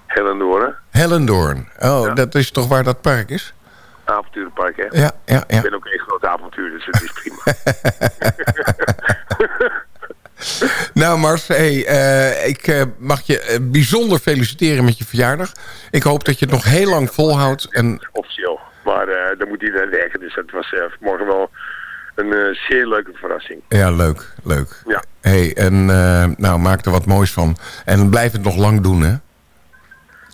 Hellendoorn. Hellendoorn. Oh, ja. dat is toch waar dat park is? Avonturenpark, hè? Ja, ja, ja. Ik ben ook een groot avontuur, dus het is prima. (laughs) nou Mars, hey, uh, ik uh, mag je uh, bijzonder feliciteren met je verjaardag. Ik hoop dat je het nog heel lang volhoudt. En... Officieel, maar dan moet iedereen werken. Dus dat was morgen wel een zeer leuke verrassing. Ja, leuk, leuk. Ja. Hey, en nou, maak er wat moois van. En blijf het nog lang doen, hè?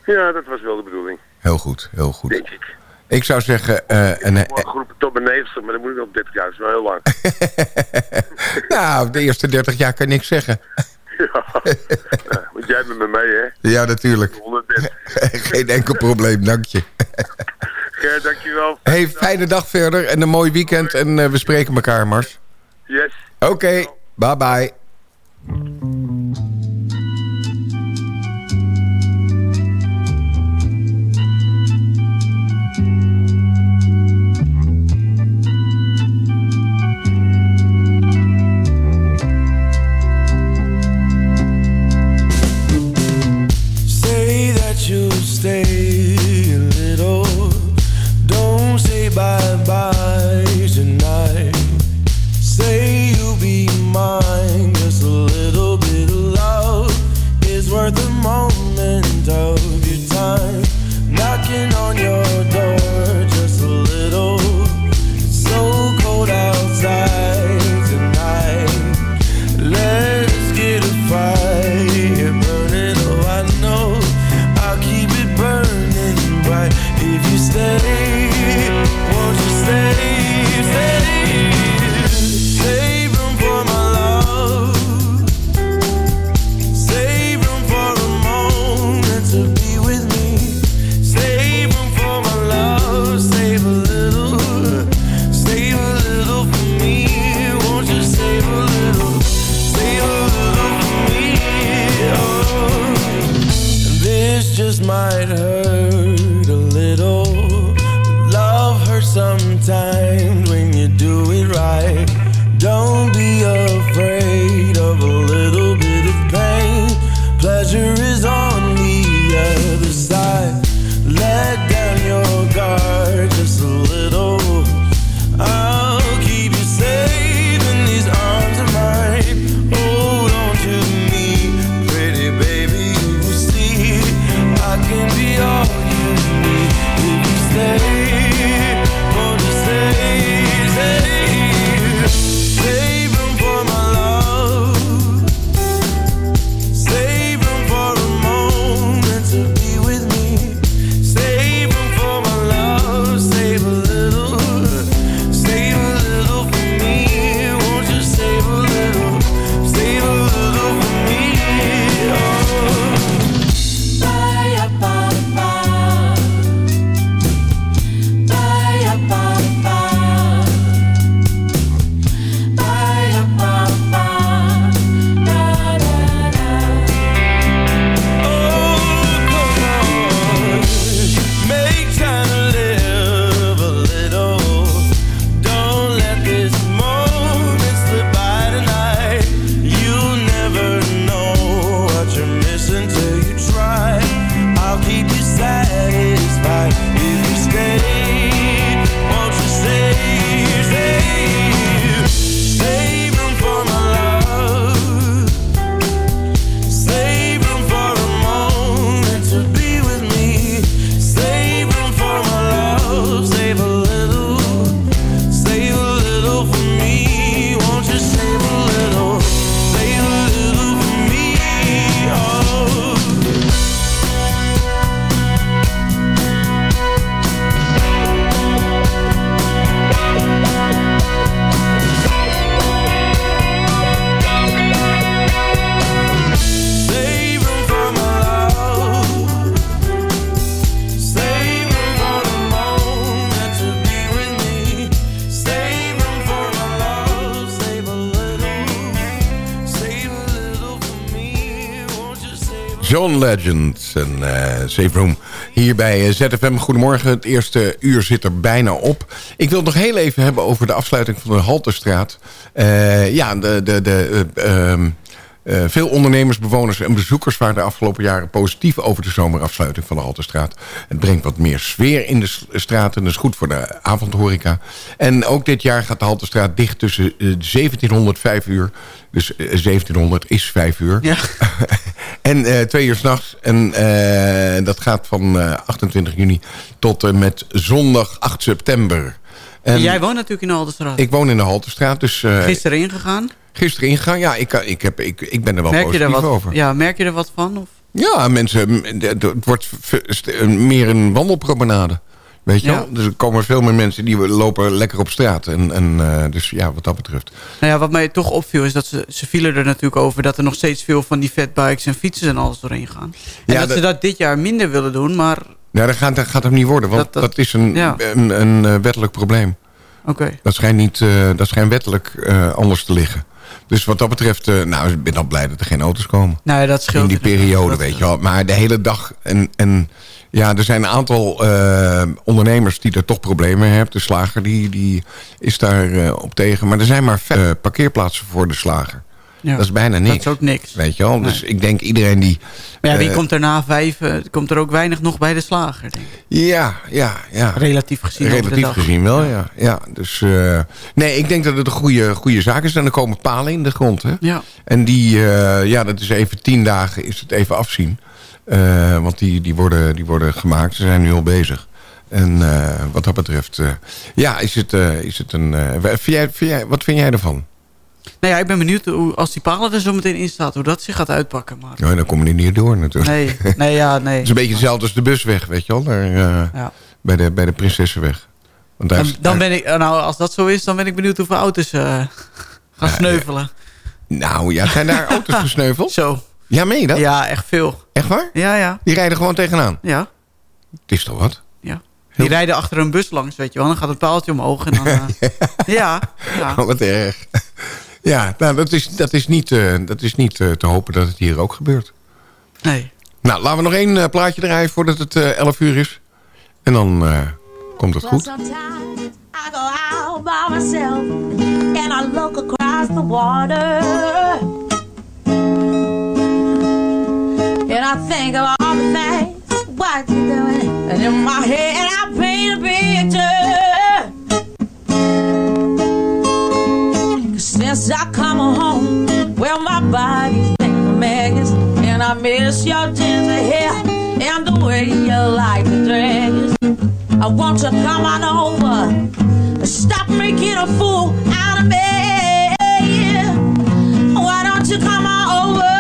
Ja, dat was wel de bedoeling. Heel goed, heel goed. Denk ik. Ik zou zeggen... Uh, een, een groep tot mijn 90, maar dan moet ik nog 30 jaar. Dat is wel heel lang. (laughs) nou, de eerste 30 jaar kan ik niks zeggen. (laughs) ja, want jij bent met mij, hè? Ja, natuurlijk. (laughs) Geen enkel probleem, dank je. Ger, dankjewel. Hey, fijne dag verder en een mooi weekend. En uh, we spreken elkaar, Mars. Yes. Oké, okay, bye John Legend en eh Save Room hier bij eh, ZFM. Goedemorgen, het eerste uur zit er bijna op. Ik wil het nog heel even hebben over de afsluiting van de Halterstraat. Eh, ja, de, de, de, eh, ehm, eh, veel ondernemers, bewoners en bezoekers waren de afgelopen jaren positief over de zomerafsluiting van de Halterstraat. Het brengt wat meer sfeer in de s- straat en dat is goed voor de avondhoreca. En ook dit jaar gaat de Halterstraat dicht tussen eh, 1700 5 uur. Dus eh, 1700 is 5 uur. (laughs) en eh, twee uur s'nachts. En eh, dat gaat van eh, 28 juni tot en met zondag 8 september. En Jij woont natuurlijk in de Alderstraat. ik woon in de Halterstraat, dus... eh, Gisteren ingegaan. Gisteren ingegaan, ja, ik, ik, heb, ik, ik ben er wel merk je positief er wat, over. Ja, merk je er wat van? Of? Ja, mensen, het wordt meer een wandelpromenade. Weet je Ja. wel? Dus er komen veel meer mensen die lopen lekker op straat. En, en, eh, dus ja, wat dat betreft. Nou ja, wat mij toch opviel is dat ze, ze vielen er natuurlijk over... dat er nog steeds veel van die fatbikes en fietsen en alles doorheen gaan. En Ja, dat dat- ze dat dit jaar minder willen doen, maar... Ja, dat gaat, dat gaat hem niet worden, want dat, Dat- dat- is een, ja. een, een, eh, wettelijk probleem. Oké. Dat schijnt, niet, eh, dat schijnt wettelijk eh, anders te liggen. Dus wat dat betreft, eh, nou, ik ben al blij dat er geen auto's komen. Nou ja, dat scheelt In die periode, Dat- weet je wel. Maar de hele dag. En, en ja, er zijn een aantal eh, ondernemers die er toch problemen mee hebben. De slager die, die is daar eh, op tegen. Maar er zijn maar vijf, eh, parkeerplaatsen voor de slager. Ja. Dat is bijna niks. Dat is ook niks. Weet je wel? Dus ik denk iedereen die... Maar ja, wie eh, komt er na vijf? eh, komt er ook weinig nog bij de slager, denk ik. Ja, ja, ja. Relatief gezien Relatief gezien wel, ja. ja dus, eh, nee, ik denk dat het een goede, goede zaak is. En er komen palen in de grond. Hè? Ja. En die, ja, dat is even tien dagen, is het even afzien. Want die, die, worden, die worden gemaakt. Ze zijn nu al bezig. En wat dat betreft, ja, is het, is het een... vind jij, vind jij, wat vind jij ervan? Nou ja, ik ben benieuwd hoe, als die palen er zo meteen in staat... hoe dat zich gaat uitpakken. Maar... Nou, dan komen die niet door natuurlijk. Nee, nee, ja, (laughs) nee. Het is een beetje hetzelfde als de busweg, weet je wel. Daar, eh, Ja. bij, de, bij de Prinsessenweg. Want daar En dan ben ik, nou, als dat zo is, dan ben ik benieuwd hoeveel auto's eh, gaan sneuvelen. Nou ja, zijn daar auto's (laughs) gesneuveld? Zo. Ja, meen je dat? Ja, echt veel. Echt waar? Ja, ja. Die rijden gewoon tegenaan? Ja. Het is toch wat? ja. Die rijden achter een bus langs, weet je wel. Dan gaat het paaltje omhoog en dan... eh, (laughs) ja, ja. Oh, wat erg. Ja, nou, dat is, dat is niet, eh, dat is niet eh, te hopen dat het hier ook gebeurt. Nee. Nou, laten we nog één eh, plaatje draaien voordat het eh 11 uur is. En dan eh, komt het goed. I go out by myself and I look across the water. And I think of all the things what you doing, and in my head I paint a picture. Since I come home, well my body's been a mess, and I miss your ginger hair and the way you like the dress. I want you to come on over. Stop making a fool out of me. Why don't you come on over,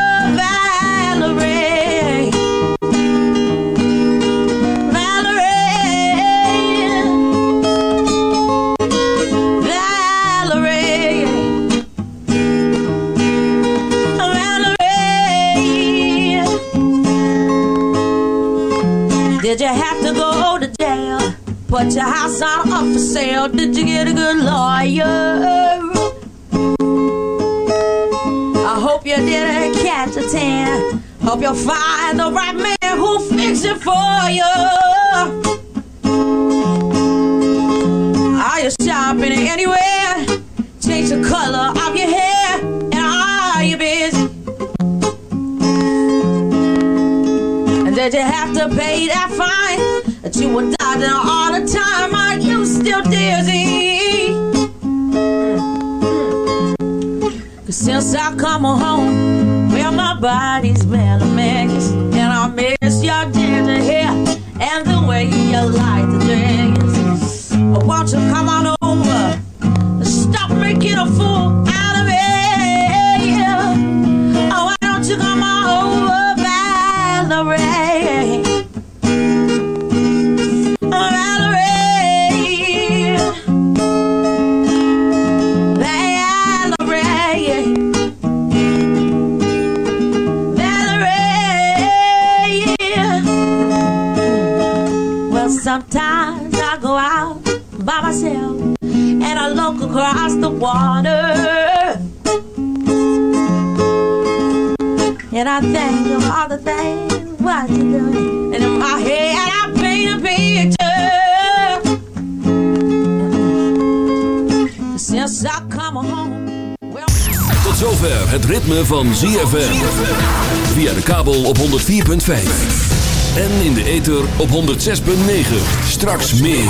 go to jail? Put your house on up for sale. Did you get a good lawyer? I hope you didn't catch a tan. Hope you'll find the right man who'll fix it for you. Are you shopping anywhere? Change the color of your hair. And are you busy? And did you have to pay that fine? You were dodging all the time. Are you still dizzy? Cause since I come home, well, my body's been a mess. And I miss your ginger hair and the way you like the dress. But won't you come on across the water. And I think of all the things what you doing. And in my head I paint a picture. Since I come home. Tot zover het ritme van ZFM. Via de kabel op 104.5. En in de ether op 106.9. Straks meer.